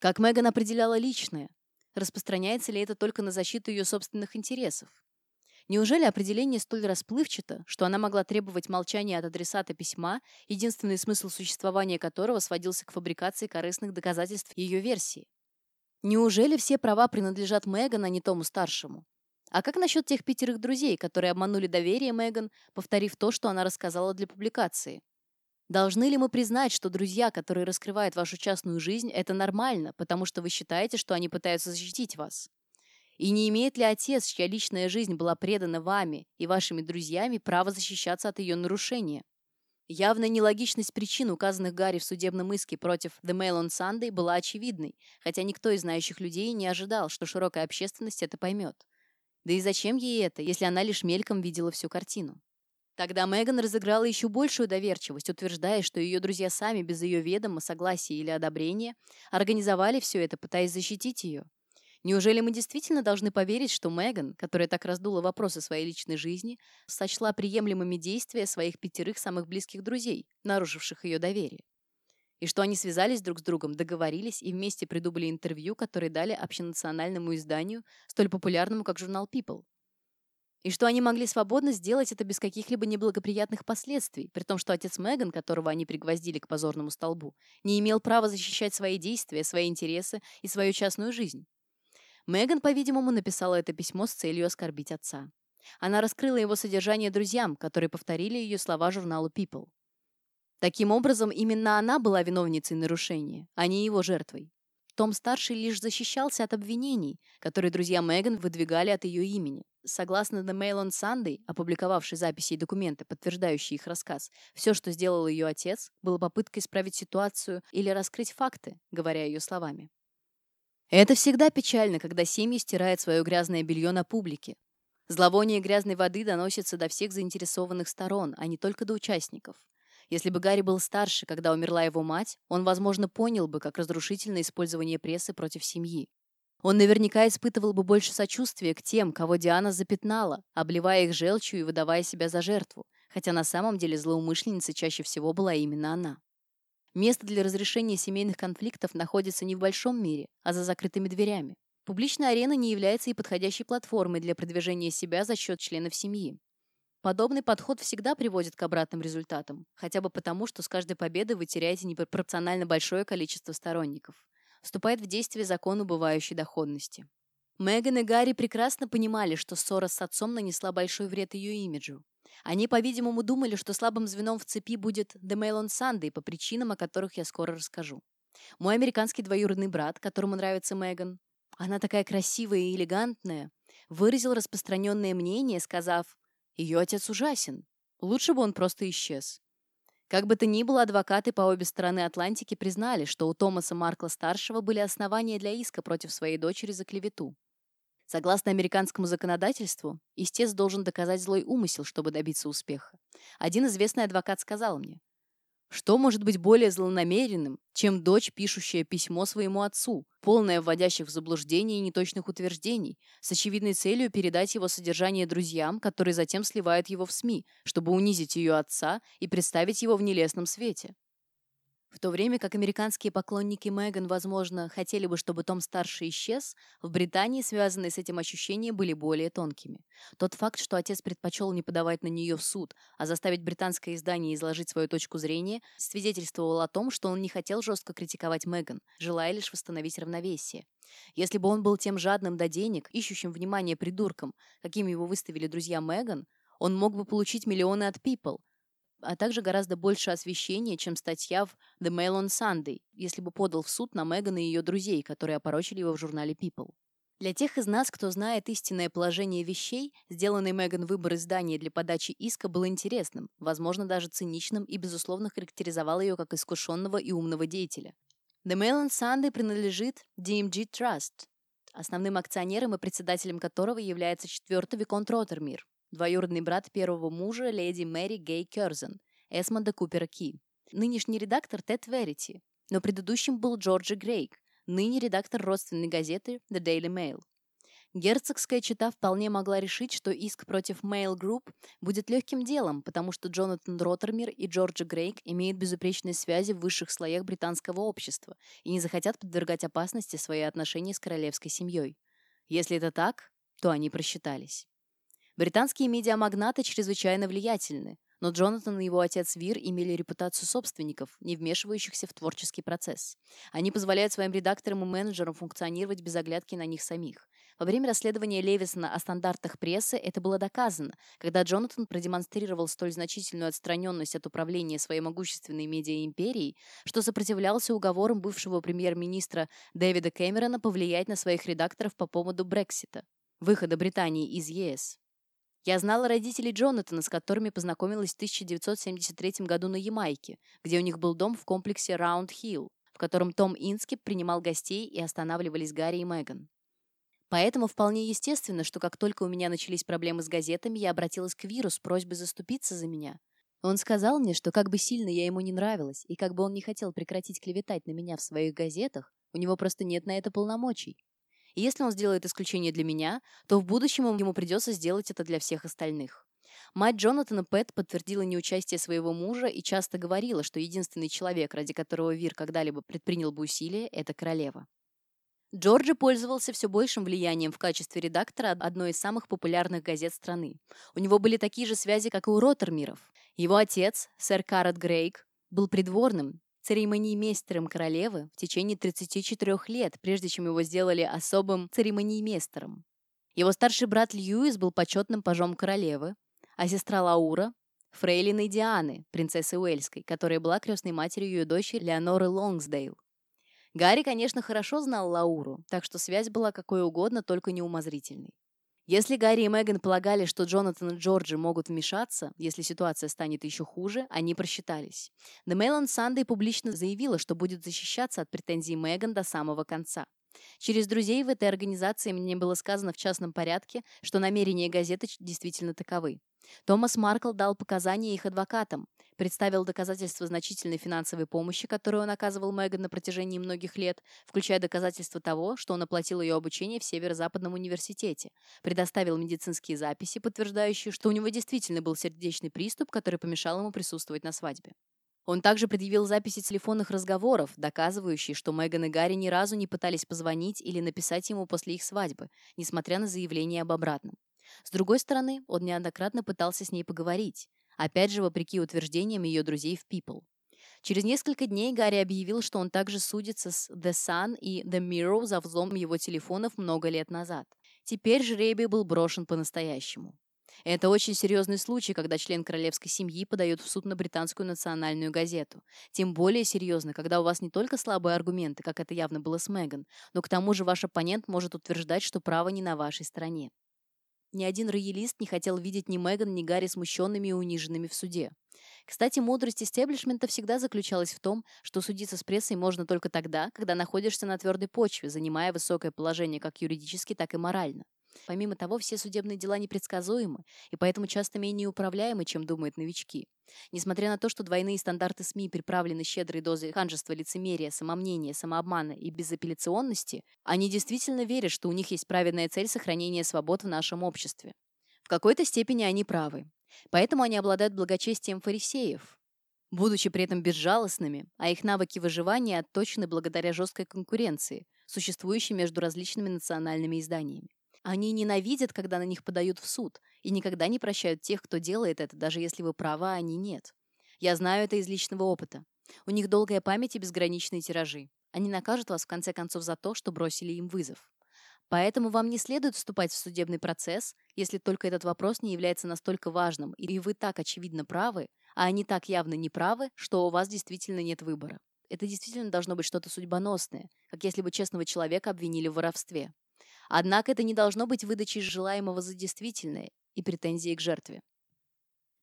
Как Меган определяла личное? Распространяется ли это только на защиту ее собственных интересов? Неужели определение столь расплывчато, что она могла требовать молчания от адресата письма, единственный смысл существования которого сводился к фабрикации корыстных доказательств ее версии? Неужели все права принадлежат Меган, а не Тому старшему? А как насчет тех пятерых друзей, которые обманули доверие Меган, повторив то, что она рассказала для публикации? Должны ли мы признать, что друзья, которые раскрывают вашу частную жизнь, это нормально, потому что вы считаете, что они пытаются защитить вас? И не имеет ли отец, чья личная жизнь была предана вами и вашими друзьями, право защищаться от ее нарушения? Явная нелогичность причин, указанных Гарри в судебном иске против The Mail on Sunday, была очевидной, хотя никто из знающих людей не ожидал, что широкая общественность это поймет. Да и зачем ей это, если она лишь мельком видела всю картину? Тогда Меган разыграла еще большую доверчивость, утверждая, что ее друзья сами без ее ведома, согласия или одобрения организовали все это, пытаясь защитить ее. Неужели мы действительно должны поверить, что Меган, которая так раздула вопросы своей личной жизни, сочла приемлемыми действия своих пятерых самых близких друзей, нарушивших ее доверие? И что они связались друг с другом, договорились и вместе придумали интервью, которые дали общенациональному изданию, столь популярному, как журнал People? и что они могли свободно сделать это без каких-либо неблагоприятных последствий, при том, что отец Меган, которого они пригвоздили к позорному столбу, не имел права защищать свои действия, свои интересы и свою частную жизнь. Меган, по-видимому, написала это письмо с целью оскорбить отца. Она раскрыла его содержание друзьям, которые повторили ее слова журналу People. Таким образом, именно она была виновницей нарушения, а не его жертвой. Том-старший лишь защищался от обвинений, которые друзья Меган выдвигали от ее имени. Согласно The Mail on Sunday, опубликовавшей записи и документы, подтверждающие их рассказ, все, что сделал ее отец, было попыткой исправить ситуацию или раскрыть факты, говоря ее словами. Это всегда печально, когда семьи стирают свое грязное белье на публике. Зловоние грязной воды доносится до всех заинтересованных сторон, а не только до участников. Если бы Гарри был старше, когда умерла его мать, он, возможно, понял бы, как разрушительно использование прессы против семьи. Он наверняка испытывал бы больше сочувствия к тем, кого Диана запятнала, обливая их желчью и выдавая себя за жертву, хотя на самом деле злоумышленницей чаще всего была именно она. Место для разрешения семейных конфликтов находится не в большом мире, а за закрытыми дверями. Публичная арена не является и подходящей платформой для продвижения себя за счет членов семьи. Подобный подход всегда приводит к обратным результатам, хотя бы потому, что с каждой победой вы теряете непропорционально большое количество сторонников. Вступает в действие закон убывающей доходности. Меган и Гарри прекрасно понимали, что ссора с отцом нанесла большой вред ее имиджу. Они, по-видимому, думали, что слабым звеном в цепи будет on Sunday по причинам, о которых я скоро расскажу. Мой американский двоюродный брат, которому нравится Меган, она такая красивая и элегантная, выразил распространенное мнение, сказав ее отец ужасен. Лучше бы он просто исчез. Как бы то ни было, адвокаты по обе стороны Атлантики признали, что у Томаса Маркла-старшего были основания для иска против своей дочери за клевету. Согласно американскому законодательству, истец должен доказать злой умысел, чтобы добиться успеха. Один известный адвокат сказал мне, что может быть более злонамеренным, чем дочь, пишущая письмо своему отцу, полное вводящих в заблуждение и неточных утверждений, с очевидной целью передать его содержание друзьям, которые затем сливают его в СМИ, чтобы унизить ее отца и представить его в нелестном свете? В то время как американские поклонники Меган, возможно, хотели бы, чтобы Том-старший исчез, в Британии связанные с этим ощущения были более тонкими. Тот факт, что отец предпочел не подавать на нее в суд, а заставить британское издание изложить свою точку зрения, свидетельствовал о том, что он не хотел жестко критиковать Меган, желая лишь восстановить равновесие. Если бы он был тем жадным до денег, ищущим внимание придурком, каким его выставили друзья Меган, он мог бы получить миллионы от People, а также гораздо больше освещения, чем статья в The Mail on Sunday, если бы подал в суд на Меган и ее друзей, которые опорочили его в журнале People. Для тех из нас, кто знает истинное положение вещей, сделанный Меган выбор издания для подачи иска был интересным, возможно, даже циничным и, безусловно, характеризовал ее как искушенного и умного деятеля. The Mail on Sunday принадлежит DMG Trust, основным акционером и председателем которого является четвертый Виконт Роттермир, двоюродный брат первого мужа леди Мэри Гей Керзен, Эсмонда Купера Ки. Нынешний редактор Тед Верити, но предыдущим был Джорджи Грейк, ныне редактор родственной газеты The Daily Mail. Герцогская чита вполне могла решить, что иск против Mail Group будет легким делом, потому что Джонатан Роттермир и Джорджи Грейк имеют безупречные связи в высших слоях британского общества и не захотят подвергать опасности свои отношения с королевской семьей. Если это так, то они просчитались. Британские медиамагнаты чрезвычайно влиятельны, но Джонатан и его отец Вир имели репутацию собственников, не вмешивающихся в творческий процесс. Они позволяют своим редакторам и менеджерам функционировать без оглядки на них самих. Во время расследования Левисона о стандартах прессы это было доказано, когда Джонатан продемонстрировал столь значительную отстраненность от управления своей могущественной медиаимперией, что сопротивлялся уговорам бывшего премьер-министра Дэвида Кэмерона повлиять на своих редакторов по поводу Брексита, выхода Британии из ЕС. Я знала родителей Джонатана, с которыми познакомилась в 1973 году на Ямайке, где у них был дом в комплексе Раунд Хилл, в котором Том Инскип принимал гостей и останавливались Гарри и Меган. Поэтому вполне естественно, что как только у меня начались проблемы с газетами, я обратилась к Виру с просьбой заступиться за меня. Он сказал мне, что как бы сильно я ему не нравилась, и как бы он не хотел прекратить клеветать на меня в своих газетах, у него просто нет на это полномочий. И если он сделает исключение для меня, то в будущем ему придется сделать это для всех остальных. Мать Джонатана Пэт подтвердила неучастие своего мужа и часто говорила, что единственный человек, ради которого Вир когда-либо предпринял бы усилия, это королева. Джорджи пользовался все большим влиянием в качестве редактора одной из самых популярных газет страны. У него были такие же связи, как и у Роттермиров. Его отец, сэр Карат Грейк, был придворным, церемониймейстером королевы в течение 34 лет, прежде чем его сделали особым церемониймейстером. Его старший брат Льюис был почетным пажом королевы, а сестра Лаура – фрейлиной Дианы, принцессы Уэльской, которая была крестной матерью ее дочери Леоноры Лонгсдейл. Гарри, конечно, хорошо знал Лауру, так что связь была какой угодно, только неумозрительной. Если Гарри и Меган полагали, что Джонатан и Джорджи могут вмешаться, если ситуация станет еще хуже, они просчитались. The Mail on Sunday публично заявила, что будет защищаться от претензий Меган до самого конца. Через друзей в этой организации мне было сказано в частном порядке, что намерения газеты действительно таковы. Томас Маркл дал показания их адвокатам, представил доказательства значительной финансовой помощи, которую он оказывал Меган на протяжении многих лет, включая доказательства того, что он оплатил ее обучение в Северо-Западном университете, предоставил медицинские записи, подтверждающие, что у него действительно был сердечный приступ, который помешал ему присутствовать на свадьбе. Он также предъявил записи телефонных разговоров, доказывающие, что Меган и Гарри ни разу не пытались позвонить или написать ему после их свадьбы, несмотря на заявление об обратном. С другой стороны, он неоднократно пытался с ней поговорить, опять же, вопреки утверждениям ее друзей в People. Через несколько дней Гарри объявил, что он также судится с The Sun и The Mirror за взлом его телефонов много лет назад. Теперь жребий был брошен по-настоящему. Это очень серьезный случай, когда член королевской семьи подает в суд на британскую национальную газету. Тем более серьезно, когда у вас не только слабые аргументы, как это явно было с Меган, но к тому же ваш оппонент может утверждать, что право не на вашей стороне. Ни один роялист не хотел видеть ни Меган, ни Гарри смущенными и униженными в суде. Кстати, мудрость истеблишмента всегда заключалась в том, что судиться с прессой можно только тогда, когда находишься на твердой почве, занимая высокое положение как юридически, так и морально. Помимо того, все судебные дела непредсказуемы и поэтому часто менее управляемы, чем думают новички. Несмотря на то, что двойные стандарты СМИ приправлены щедрой дозой ханжества, лицемерия, самомнения, самообмана и безапелляционности, они действительно верят, что у них есть праведная цель сохранения свобод в нашем обществе. В какой-то степени они правы. Поэтому они обладают благочестием фарисеев, будучи при этом безжалостными, а их навыки выживания отточены благодаря жесткой конкуренции, существующей между различными национальными изданиями. Они ненавидят, когда на них подают в суд, и никогда не прощают тех, кто делает это, даже если вы правы, а они нет. Я знаю это из личного опыта. У них долгая память и безграничные тиражи. Они накажут вас в конце концов за то, что бросили им вызов. Поэтому вам не следует вступать в судебный процесс, если только этот вопрос не является настолько важным, и вы так очевидно правы, а они так явно не правы, что у вас действительно нет выбора. Это действительно должно быть что-то судьбоносное, как если бы честного человека обвинили в воровстве. Однако это не должно быть выдачей желаемого за действительное и претензией к жертве.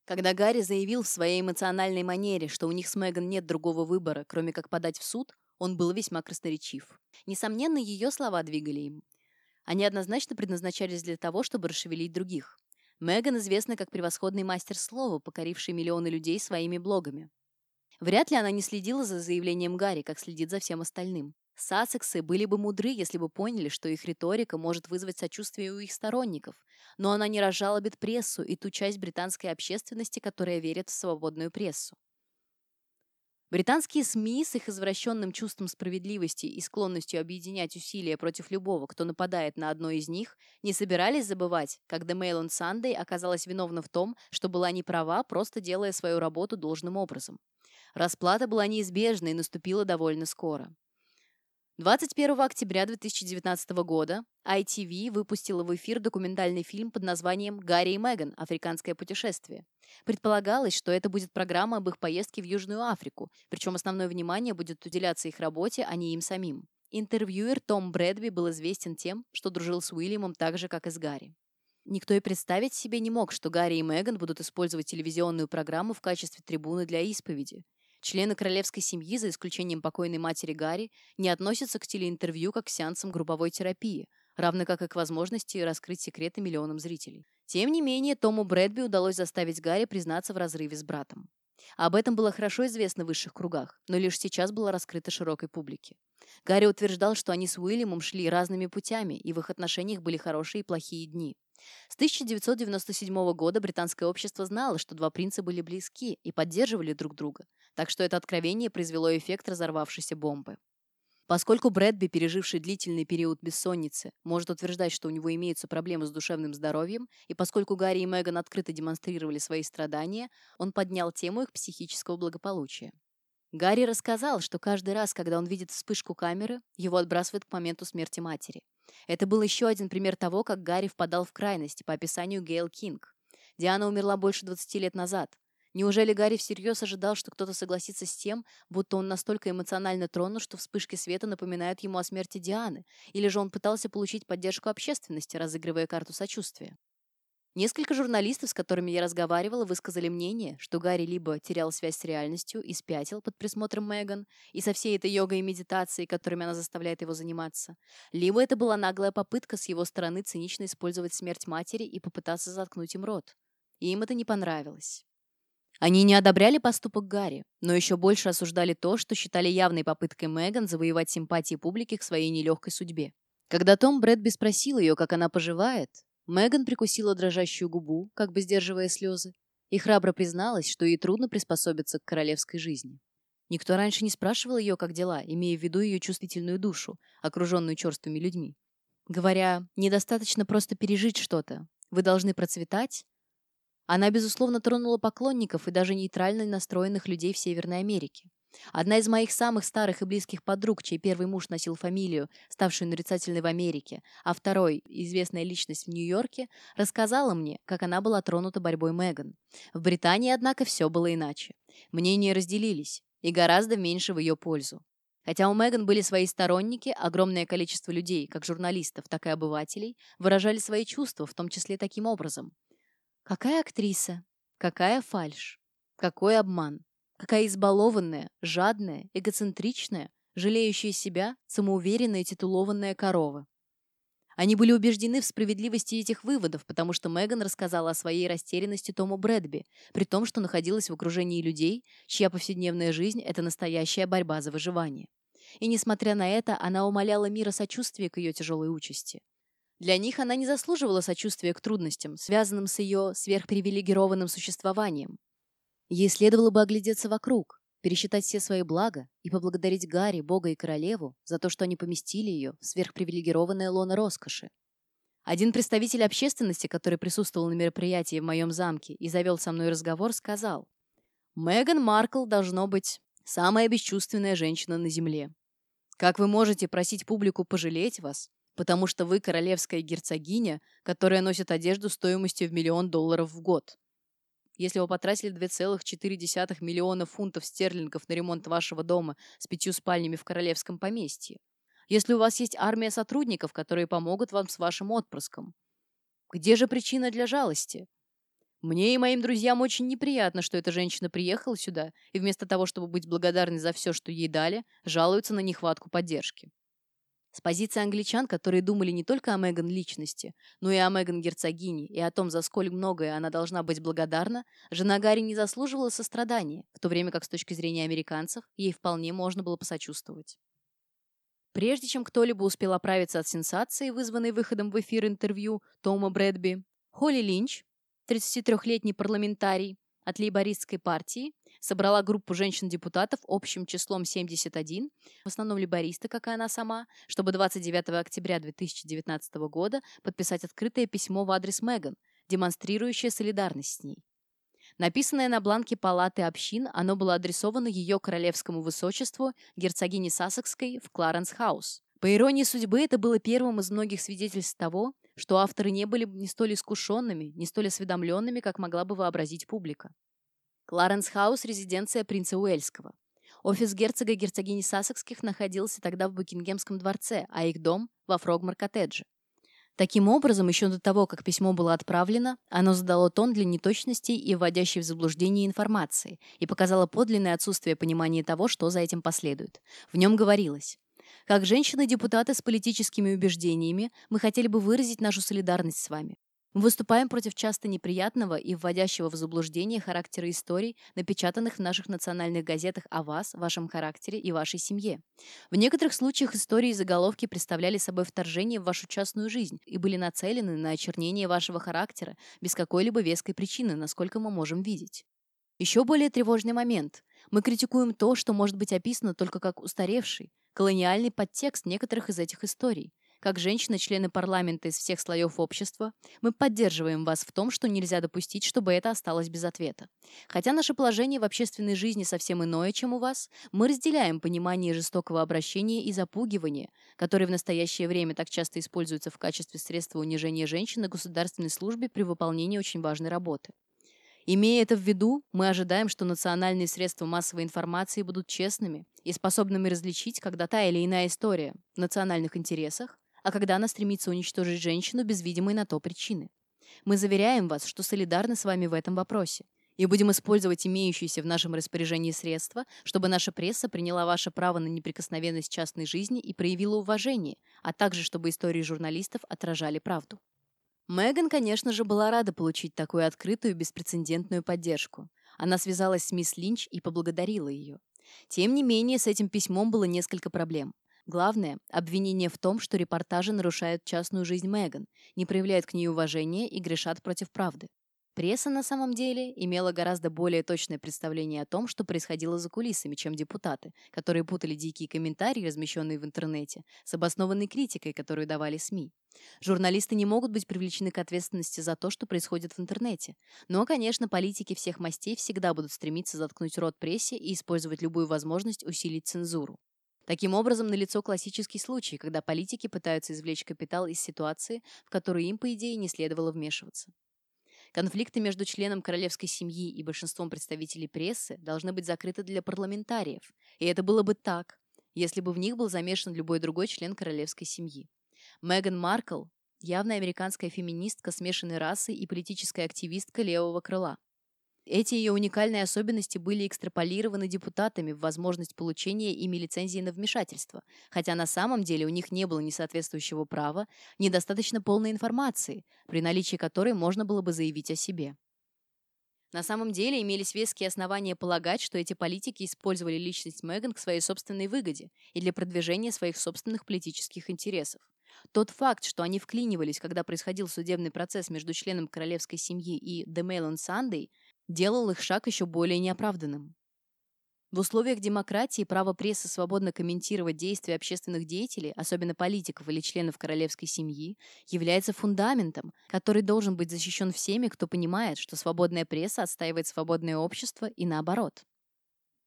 Когда Гарри заявил в своей эмоциональной манере, что у них с Меган нет другого выбора, кроме как подать в суд, он был весьма красноречив. Несомненно, ее слова двигали им. Они однозначно предназначались для того, чтобы расшевелить других. Меган известна как превосходный мастер слова, покоривший миллионы людей своими блогами. Вряд ли она не следила за заявлением Гарри, как следит за всем остальным. Сассексы были бы мудры, если бы поняли, что их риторика может вызвать сочувствие у их сторонников, но она не разжалобит прессу и ту часть британской общественности, которая верит в свободную прессу. Британские СМИ с их извращенным чувством справедливости и склонностью объединять усилия против любого, кто нападает на одно из них, не собирались забывать, как The Mail on Sunday оказалась виновна в том, что была не права, просто делая свою работу должным образом. Расплата была неизбежна и наступила довольно скоро. 21 октября 2019 года ITV выпустила в эфир документальный фильм под названием «Гарри и Меган. Африканское путешествие». Предполагалось, что это будет программа об их поездке в Южную Африку, причем основное внимание будет уделяться их работе, а не им самим. Интервьюер Том Брэдби был известен тем, что дружил с Уильямом так же, как и с Гарри. Никто и представить себе не мог, что Гарри и Меган будут использовать телевизионную программу в качестве трибуны для исповеди. Члены королевской семьи, за исключением покойной матери Гарри, не относятся к телеинтервью как к сеансам групповой терапии, равно как и к возможности раскрыть секреты миллионам зрителей. Тем не менее, Тому Брэдби удалось заставить Гарри признаться в разрыве с братом. Об этом было хорошо известно в высших кругах, но лишь сейчас было раскрыто широкой публике. Гарри утверждал, что они с Уильямом шли разными путями, и в их отношениях были хорошие и плохие дни. С 1997 года британское общество знало, что два принца были близки и поддерживали друг друга, так что это откровение произвело эффект разорвавшейся бомбы. Поскольку Брэдби, переживший длительный период бессонницы, может утверждать, что у него имеются проблемы с душевным здоровьем, и поскольку Гарри и Меган открыто демонстрировали свои страдания, он поднял тему их психического благополучия. Гарри рассказал, что каждый раз, когда он видит вспышку камеры, его отбрасывает к моменту смерти матери. Это был еще один пример того, как Гарри впадал в крайность, по описанию Гейл Кинг. Диана умерла больше 20 лет назад. Неужели Гарри всерьез ожидал, что кто-то согласится с тем, будто он настолько эмоционально тронут, что вспышки света напоминают ему о смерти Дианы? Или же он пытался получить поддержку общественности, разыгрывая карту сочувствия? Несколько журналистов, с которыми я разговаривала, высказали мнение, что Гарри либо терял связь с реальностью и спятил под присмотром Меган и со всей этой йогой и медитацией, которыми она заставляет его заниматься, либо это была наглая попытка с его стороны цинично использовать смерть матери и попытаться заткнуть им рот. И им это не понравилось. Они не одобряли поступок Гарри, но еще больше осуждали то, что считали явной попыткой Меган завоевать симпатии публики к своей нелегкой судьбе. Когда Том Брэдби спросил ее, как она поживает, Меган прикусила дрожащую губу, как бы сдерживая слезы, и храбро призналась, что ей трудно приспособиться к королевской жизни. Никто раньше не спрашивал ее, как дела, имея в виду ее чувствительную душу, окруженную черствыми людьми. Говоря, недостаточно просто пережить что-то, вы должны процветать, она, безусловно, тронула поклонников и даже нейтрально настроенных людей в Северной Америке. Одна из моих самых старых и близких подруг, чей первый муж носил фамилию, ставшую нарицательной в Америке, а второй, известная личность в Нью-Йорке, рассказала мне, как она была тронута борьбой Меган. В Британии, однако, все было иначе. Мнения разделились, и гораздо меньше в ее пользу. Хотя у Меган были свои сторонники, огромное количество людей, как журналистов, так и обывателей, выражали свои чувства, в том числе таким образом. Какая актриса? Какая фальшь? Какой обман? Какая избалованная, жадная, эгоцентричная, жалеющая себя, самоуверенная титулованная корова. Они были убеждены в справедливости этих выводов, потому что Меган рассказала о своей растерянности Тому Брэдби, при том, что находилась в окружении людей, чья повседневная жизнь – это настоящая борьба за выживание. И, несмотря на это, она умоляла мира сочувствия к ее тяжелой участи. Для них она не заслуживала сочувствия к трудностям, связанным с ее сверхпривилегированным существованием. Ей следовало бы оглядеться вокруг, пересчитать все свои блага и поблагодарить Гарри, Бога и Королеву за то, что они поместили ее в сверхпривилегированное лоно роскоши. Один представитель общественности, который присутствовал на мероприятии в моем замке и завел со мной разговор, сказал, «Меган Маркл должно быть самая бесчувственная женщина на Земле. Как вы можете просить публику пожалеть вас, потому что вы королевская герцогиня, которая носит одежду стоимостью в миллион долларов в год?» Если вы потратили 2,4 миллиона фунтов стерлингов на ремонт вашего дома с пятью спальнями в королевском поместье. Если у вас есть армия сотрудников, которые помогут вам с вашим отпрыском. Где же причина для жалости? Мне и моим друзьям очень неприятно, что эта женщина приехала сюда и вместо того, чтобы быть благодарной за все, что ей дали, жалуется на нехватку поддержки. С позиции англичан, которые думали не только о Меган личности, но и о Меган герцогине и о том, за сколь многое она должна быть благодарна, жена Гарри не заслуживала сострадания, в то время как с точки зрения американцев ей вполне можно было посочувствовать. Прежде чем кто-либо успел оправиться от сенсации, вызванной выходом в эфир интервью Тома Брэдби, Холли Линч, 33-летний парламентарий от лейбористской партии, собрала группу женщин-депутатов общим числом 71, в основном лейбористы, как и она сама, чтобы 29 октября 2019 года подписать открытое письмо в адрес Меган, демонстрирующее солидарность с ней. Написанное на бланке палаты общин, оно было адресовано ее королевскому высочеству, герцогине Сассекской, в Кларенс-хаус. По иронии судьбы, это было первым из многих свидетельств того, что авторы не были не столь искушенными, не столь осведомленными, как могла бы вообразить публика. Кларенс Хаус – резиденция принца Уэльского. Офис герцога и герцогини Сассекских находился тогда в Букингемском дворце, а их дом – во Фрогмар-коттедже. Таким образом, еще до того, как письмо было отправлено, оно задало тон для неточностей и вводящей в заблуждение информации и показало подлинное отсутствие понимания того, что за этим последует. В нем говорилось как женщины-депутаты с политическими убеждениями мы хотели бы выразить нашу солидарность с вами. Мы выступаем против часто неприятного и вводящего в заблуждение характера историй, напечатанных в наших национальных газетах о вас, вашем характере и вашей семье. В некоторых случаях истории и заголовки представляли собой вторжение в вашу частную жизнь и были нацелены на очернение вашего характера без какой-либо веской причины, насколько мы можем видеть. Еще более тревожный момент. Мы критикуем то, что может быть описано только как устаревший, колониальный подтекст некоторых из этих историй. Как женщины-члены парламента из всех слоев общества, мы поддерживаем вас в том, что нельзя допустить, чтобы это осталось без ответа. Хотя наше положение в общественной жизни совсем иное, чем у вас, мы разделяем понимание жестокого обращения и запугивания, которые в настоящее время так часто используются в качестве средства унижения женщин на государственной службе при выполнении очень важной работы. Имея это в виду, мы ожидаем, что национальные средства массовой информации будут честными и способными различить, когда та или иная история в национальных интересах, а когда она стремится уничтожить женщину без видимой на то причины. Мы заверяем вас, что солидарны с вами в этом вопросе и будем использовать имеющиеся в нашем распоряжении средства, чтобы наша пресса приняла ваше право на неприкосновенность частной жизни и проявила уважение, а также чтобы истории журналистов отражали правду. Меган, конечно же, была рада получить такую открытую беспрецедентную поддержку. Она связалась с мисс Линч и поблагодарила ее. Тем не менее, с этим письмом было несколько проблем. Главное – обвинение в том, что репортажи нарушают частную жизнь Меган, не проявляют к ней уважения и грешат против правды. Пресса на самом деле имела гораздо более точное представление о том, что происходило за кулисами, чем депутаты, которые путали дикие комментарии, размещенные в интернете, с обоснованной критикой, которую давали СМИ. Журналисты не могут быть привлечены к ответственности за то, что происходит в интернете. Но, конечно, политики всех мастей всегда будут стремиться заткнуть рот прессе и использовать любую возможность усилить цензуру. Таким образом, налицо классический случай, когда политики пытаются извлечь капитал из ситуации, в которую им, по идее, не следовало вмешиваться. Конфликты между членом королевской семьи и большинством представителей прессы должны быть закрыты для парламентариев, и это было бы так, если бы в них был замешан любой другой член королевской семьи. Меган Маркл – явная американская феминистка смешанной расы и политическая активистка левого крыла. Эти ее уникальные особенности были экстраполированы депутатами в возможность получения ими лицензии на вмешательство, хотя на самом деле у них не было ни соответствующего права, ни достаточно полной информации, при наличии которой можно было бы заявить о себе. На самом деле имелись веские основания полагать, что эти политики использовали личность Меган к своей собственной выгоде и для продвижения своих собственных политических интересов. Тот факт, что они вклинивались, когда происходил судебный процесс между членом королевской семьи и The Sunday, делал их шаг еще более неоправданным. В условиях демократии право прессы свободно комментировать действия общественных деятелей, особенно политиков или членов королевской семьи, является фундаментом, который должен быть защищен всеми, кто понимает, что свободная пресса отстаивает свободное общество и наоборот.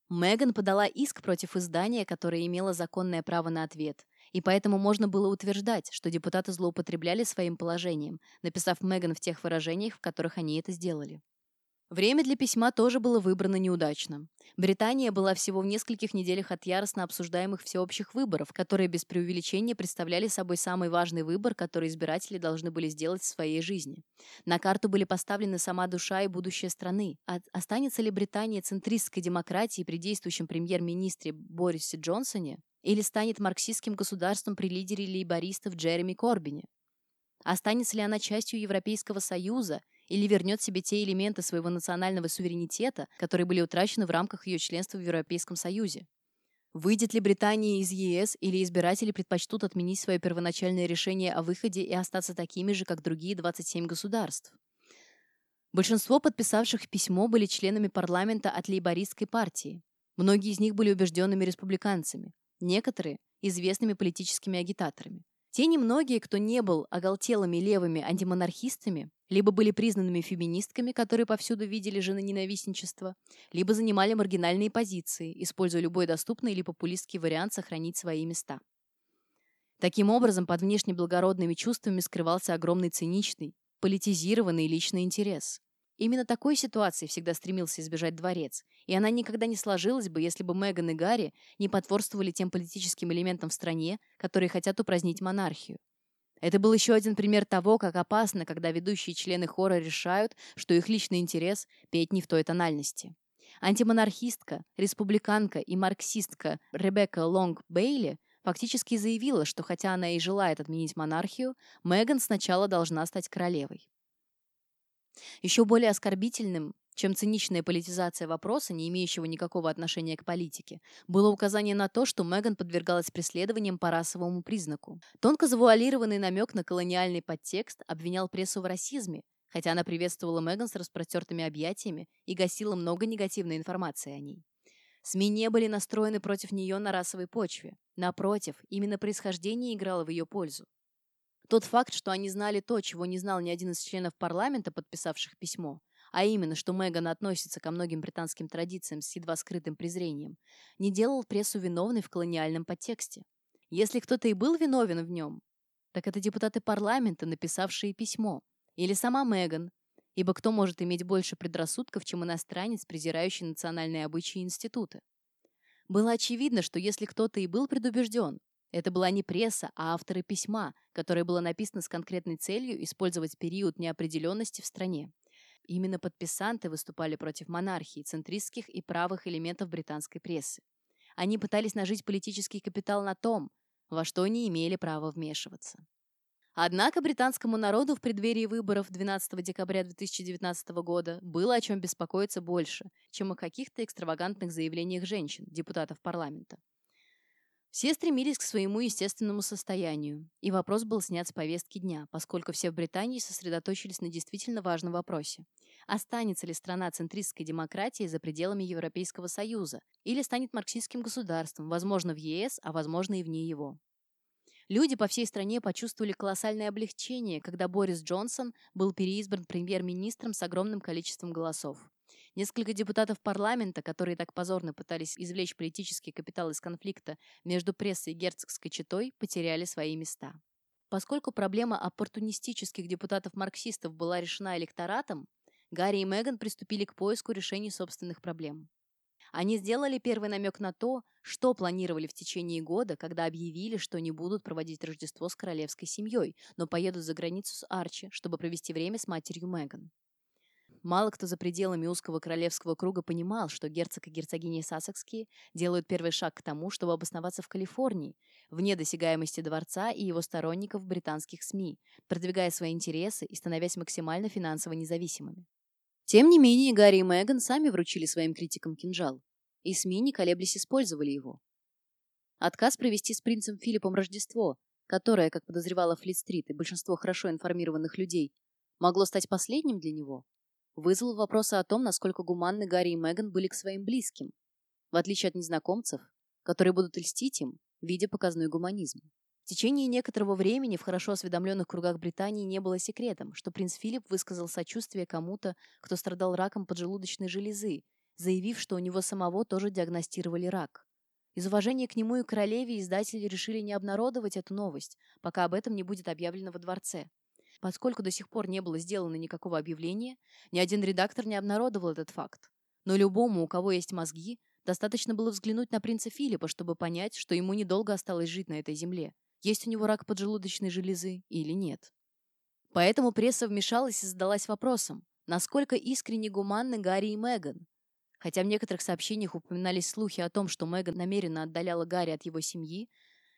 Меган подала иск против издания, которое имело законное право на ответ, и поэтому можно было утверждать, что депутаты злоупотребляли своим положением, написав Меган в тех выражениях, в которых они это сделали. Время для письма тоже было выбрано неудачно. Британия была всего в нескольких неделях от яростно обсуждаемых всеобщих выборов, которые без преувеличения представляли собой самый важный выбор, который избиратели должны были сделать в своей жизни. На карту были поставлены сама душа и будущее страны. А останется ли Британия центристской демократией при действующем премьер-министре Борисе Джонсоне или станет марксистским государством при лидере лейбористов Джереми Корбине? Останется ли она частью Европейского Союза или вернет себе те элементы своего национального суверенитета, которые были утрачены в рамках ее членства в Европейском Союзе. Выйдет ли Британия из ЕС или избиратели предпочтут отменить свое первоначальное решение о выходе и остаться такими же, как другие 27 государств? Большинство подписавших письмо были членами парламента от лейбористской партии. Многие из них были убежденными республиканцами, некоторые – известными политическими агитаторами. Те немногие, кто не был оголтелыми левыми антимонархистами, либо были признанными феминистками, которые повсюду видели женоненавистничество, либо занимали маргинальные позиции, используя любой доступный или популистский вариант сохранить свои места. Таким образом, под внешне благородными чувствами скрывался огромный циничный, политизированный личный интерес. Именно такой ситуации всегда стремился избежать дворец, и она никогда не сложилась бы, если бы Меган и Гарри не потворствовали тем политическим элементам в стране, которые хотят упразднить монархию. Это был еще один пример того, как опасно, когда ведущие члены хора решают, что их личный интерес – петь не в той тональности. Антимонархистка, республиканка и марксистка Ребекка Лонг Бейли фактически заявила, что хотя она и желает отменить монархию, Меган сначала должна стать королевой. Еще более оскорбительным, чем циничная политизация вопроса, не имеющего никакого отношения к политике, было указание на то, что Меган подвергалась преследованиям по расовому признаку. Тонко завуалированный намек на колониальный подтекст обвинял прессу в расизме, хотя она приветствовала Меган с распростертыми объятиями и гасила много негативной информации о ней. СМИ не были настроены против нее на расовой почве. Напротив, именно происхождение играло в ее пользу. Тот факт, что они знали то, чего не знал ни один из членов парламента, подписавших письмо, а именно, что Меган относится ко многим британским традициям с едва скрытым презрением, не делал прессу виновной в колониальном подтексте. Если кто-то и был виновен в нем, так это депутаты парламента, написавшие письмо, или сама Меган, ибо кто может иметь больше предрассудков, чем иностранец, презирающий национальные обычаи института? Было очевидно, что если кто-то и был предубежден, это была не пресса, а авторы письма, которое было написано с конкретной целью использовать период неопределенности в стране. Именно подписанты выступали против монархии, центристских и правых элементов британской прессы. Они пытались нажить политический капитал на том, во что не имели права вмешиваться. Однако британскому народу в преддверии выборов 12 декабря 2019 года было о чем беспокоиться больше, чем о каких-то экстравагантных заявлениях женщин, депутатов парламента. Все стремились к своему естественному состоянию, и вопрос был снят с повестки дня, поскольку все в Британии сосредоточились на действительно важном вопросе. Останется ли страна центристской демократии за пределами Европейского Союза или станет марксистским государством, возможно, в ЕС, а возможно и вне его? Люди по всей стране почувствовали колоссальное облегчение, когда Борис Джонсон был переизбран премьер-министром с огромным количеством голосов. Несколько депутатов парламента, которые так позорно пытались извлечь политический капитал из конфликта между прессой и герцогской четой, потеряли свои места. Поскольку проблема оппортунистических депутатов-марксистов была решена электоратом, Гарри и Меган приступили к поиску решений собственных проблем. Они сделали первый намек на то, что планировали в течение года, когда объявили, что не будут проводить Рождество с королевской семьей, но поедут за границу с Арчи, чтобы провести время с матерью Меган. Мало кто за пределами узкого королевского круга понимал, что герцог и герцогини Сассекские делают первый шаг к тому, чтобы обосноваться в Калифорнии, вне досягаемости дворца и его сторонников в британских СМИ, продвигая свои интересы и становясь максимально финансово независимыми. Тем не менее, Гарри и Меган сами вручили своим критикам кинжал, и СМИ не колеблясь использовали его. Отказ провести с принцем Филиппом Рождество, которое, как подозревала Флит-стрит и большинство хорошо информированных людей, могло стать последним для него, вызвал вопросы о том, насколько гуманны Гарри и Меган были к своим близким, в отличие от незнакомцев, которые будут льстить им, видя показной гуманизм. В течение некоторого времени в хорошо осведомленных кругах Британии не было секретом, что принц Филипп высказал сочувствие кому-то, кто страдал раком поджелудочной железы, заявив, что у него самого тоже диагностировали рак. Из уважения к нему и королеве издатели решили не обнародовать эту новость, пока об этом не будет объявлено во дворце. Поскольку до сих пор не было сделано никакого объявления, ни один редактор не обнародовал этот факт. Но любому, у кого есть мозги, достаточно было взглянуть на принца Филиппа, чтобы понять, что ему недолго осталось жить на этой земле. Есть у него рак поджелудочной железы или нет. Поэтому пресса вмешалась и задалась вопросом, насколько искренне гуманны Гарри и Меган, Хотя в некоторых сообщениях упоминались слухи о том, что Меган намеренно отдаляла Гарри от его семьи,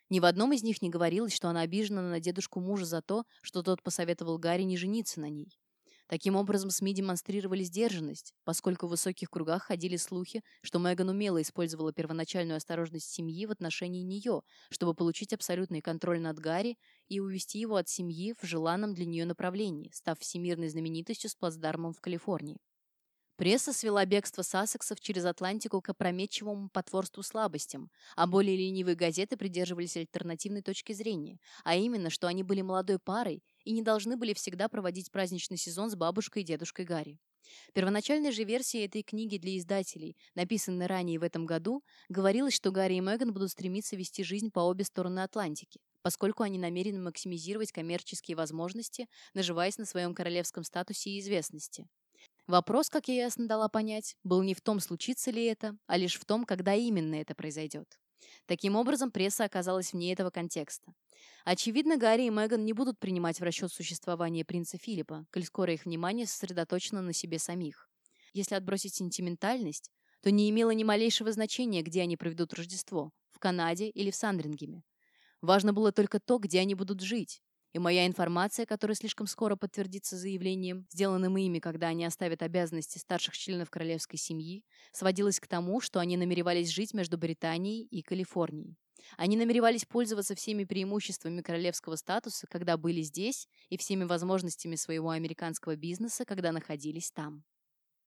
ни в одном из них не говорилось, что она обижена на дедушку мужа за то, что тот посоветовал Гарри не жениться на ней. Таким образом, СМИ демонстрировали сдержанность, поскольку в высоких кругах ходили слухи, что Меган умело использовала первоначальную осторожность семьи в отношении нее, чтобы получить абсолютный контроль над Гарри и увести его от семьи в желанном для нее направлении, став всемирной знаменитостью с плацдармом в Калифорнии. Пресса свела бегство сассексов через Атлантику к опрометчивому потворству слабостям, а более ленивые газеты придерживались альтернативной точки зрения, а именно, что они были молодой парой и не должны были всегда проводить праздничный сезон с бабушкой и дедушкой Гарри. Первоначальной же версии этой книги для издателей, написанной ранее в этом году, говорилось, что Гарри и Меган будут стремиться вести жизнь по обе стороны Атлантики, поскольку они намерены максимизировать коммерческие возможности, наживаясь на своем королевском статусе и известности. Вопрос, как я ясно дала понять, был не в том, случится ли это, а лишь в том, когда именно это произойдет. Таким образом, пресса оказалась вне этого контекста. Очевидно, Гарри и Меган не будут принимать в расчет существование принца Филиппа, коль скоро их внимание сосредоточено на себе самих. Если отбросить сентиментальность, то не имело ни малейшего значения, где они проведут Рождество – в Канаде или в Сандрингеме. Важно было только то, где они будут жить, и моя информация, которая слишком скоро подтвердится заявлением, сделанным ими, когда они оставят обязанности старших членов королевской семьи, сводилась к тому, что они намеревались жить между Британией и Калифорнией. Они намеревались пользоваться всеми преимуществами королевского статуса, когда были здесь, и всеми возможностями своего американского бизнеса, когда находились там.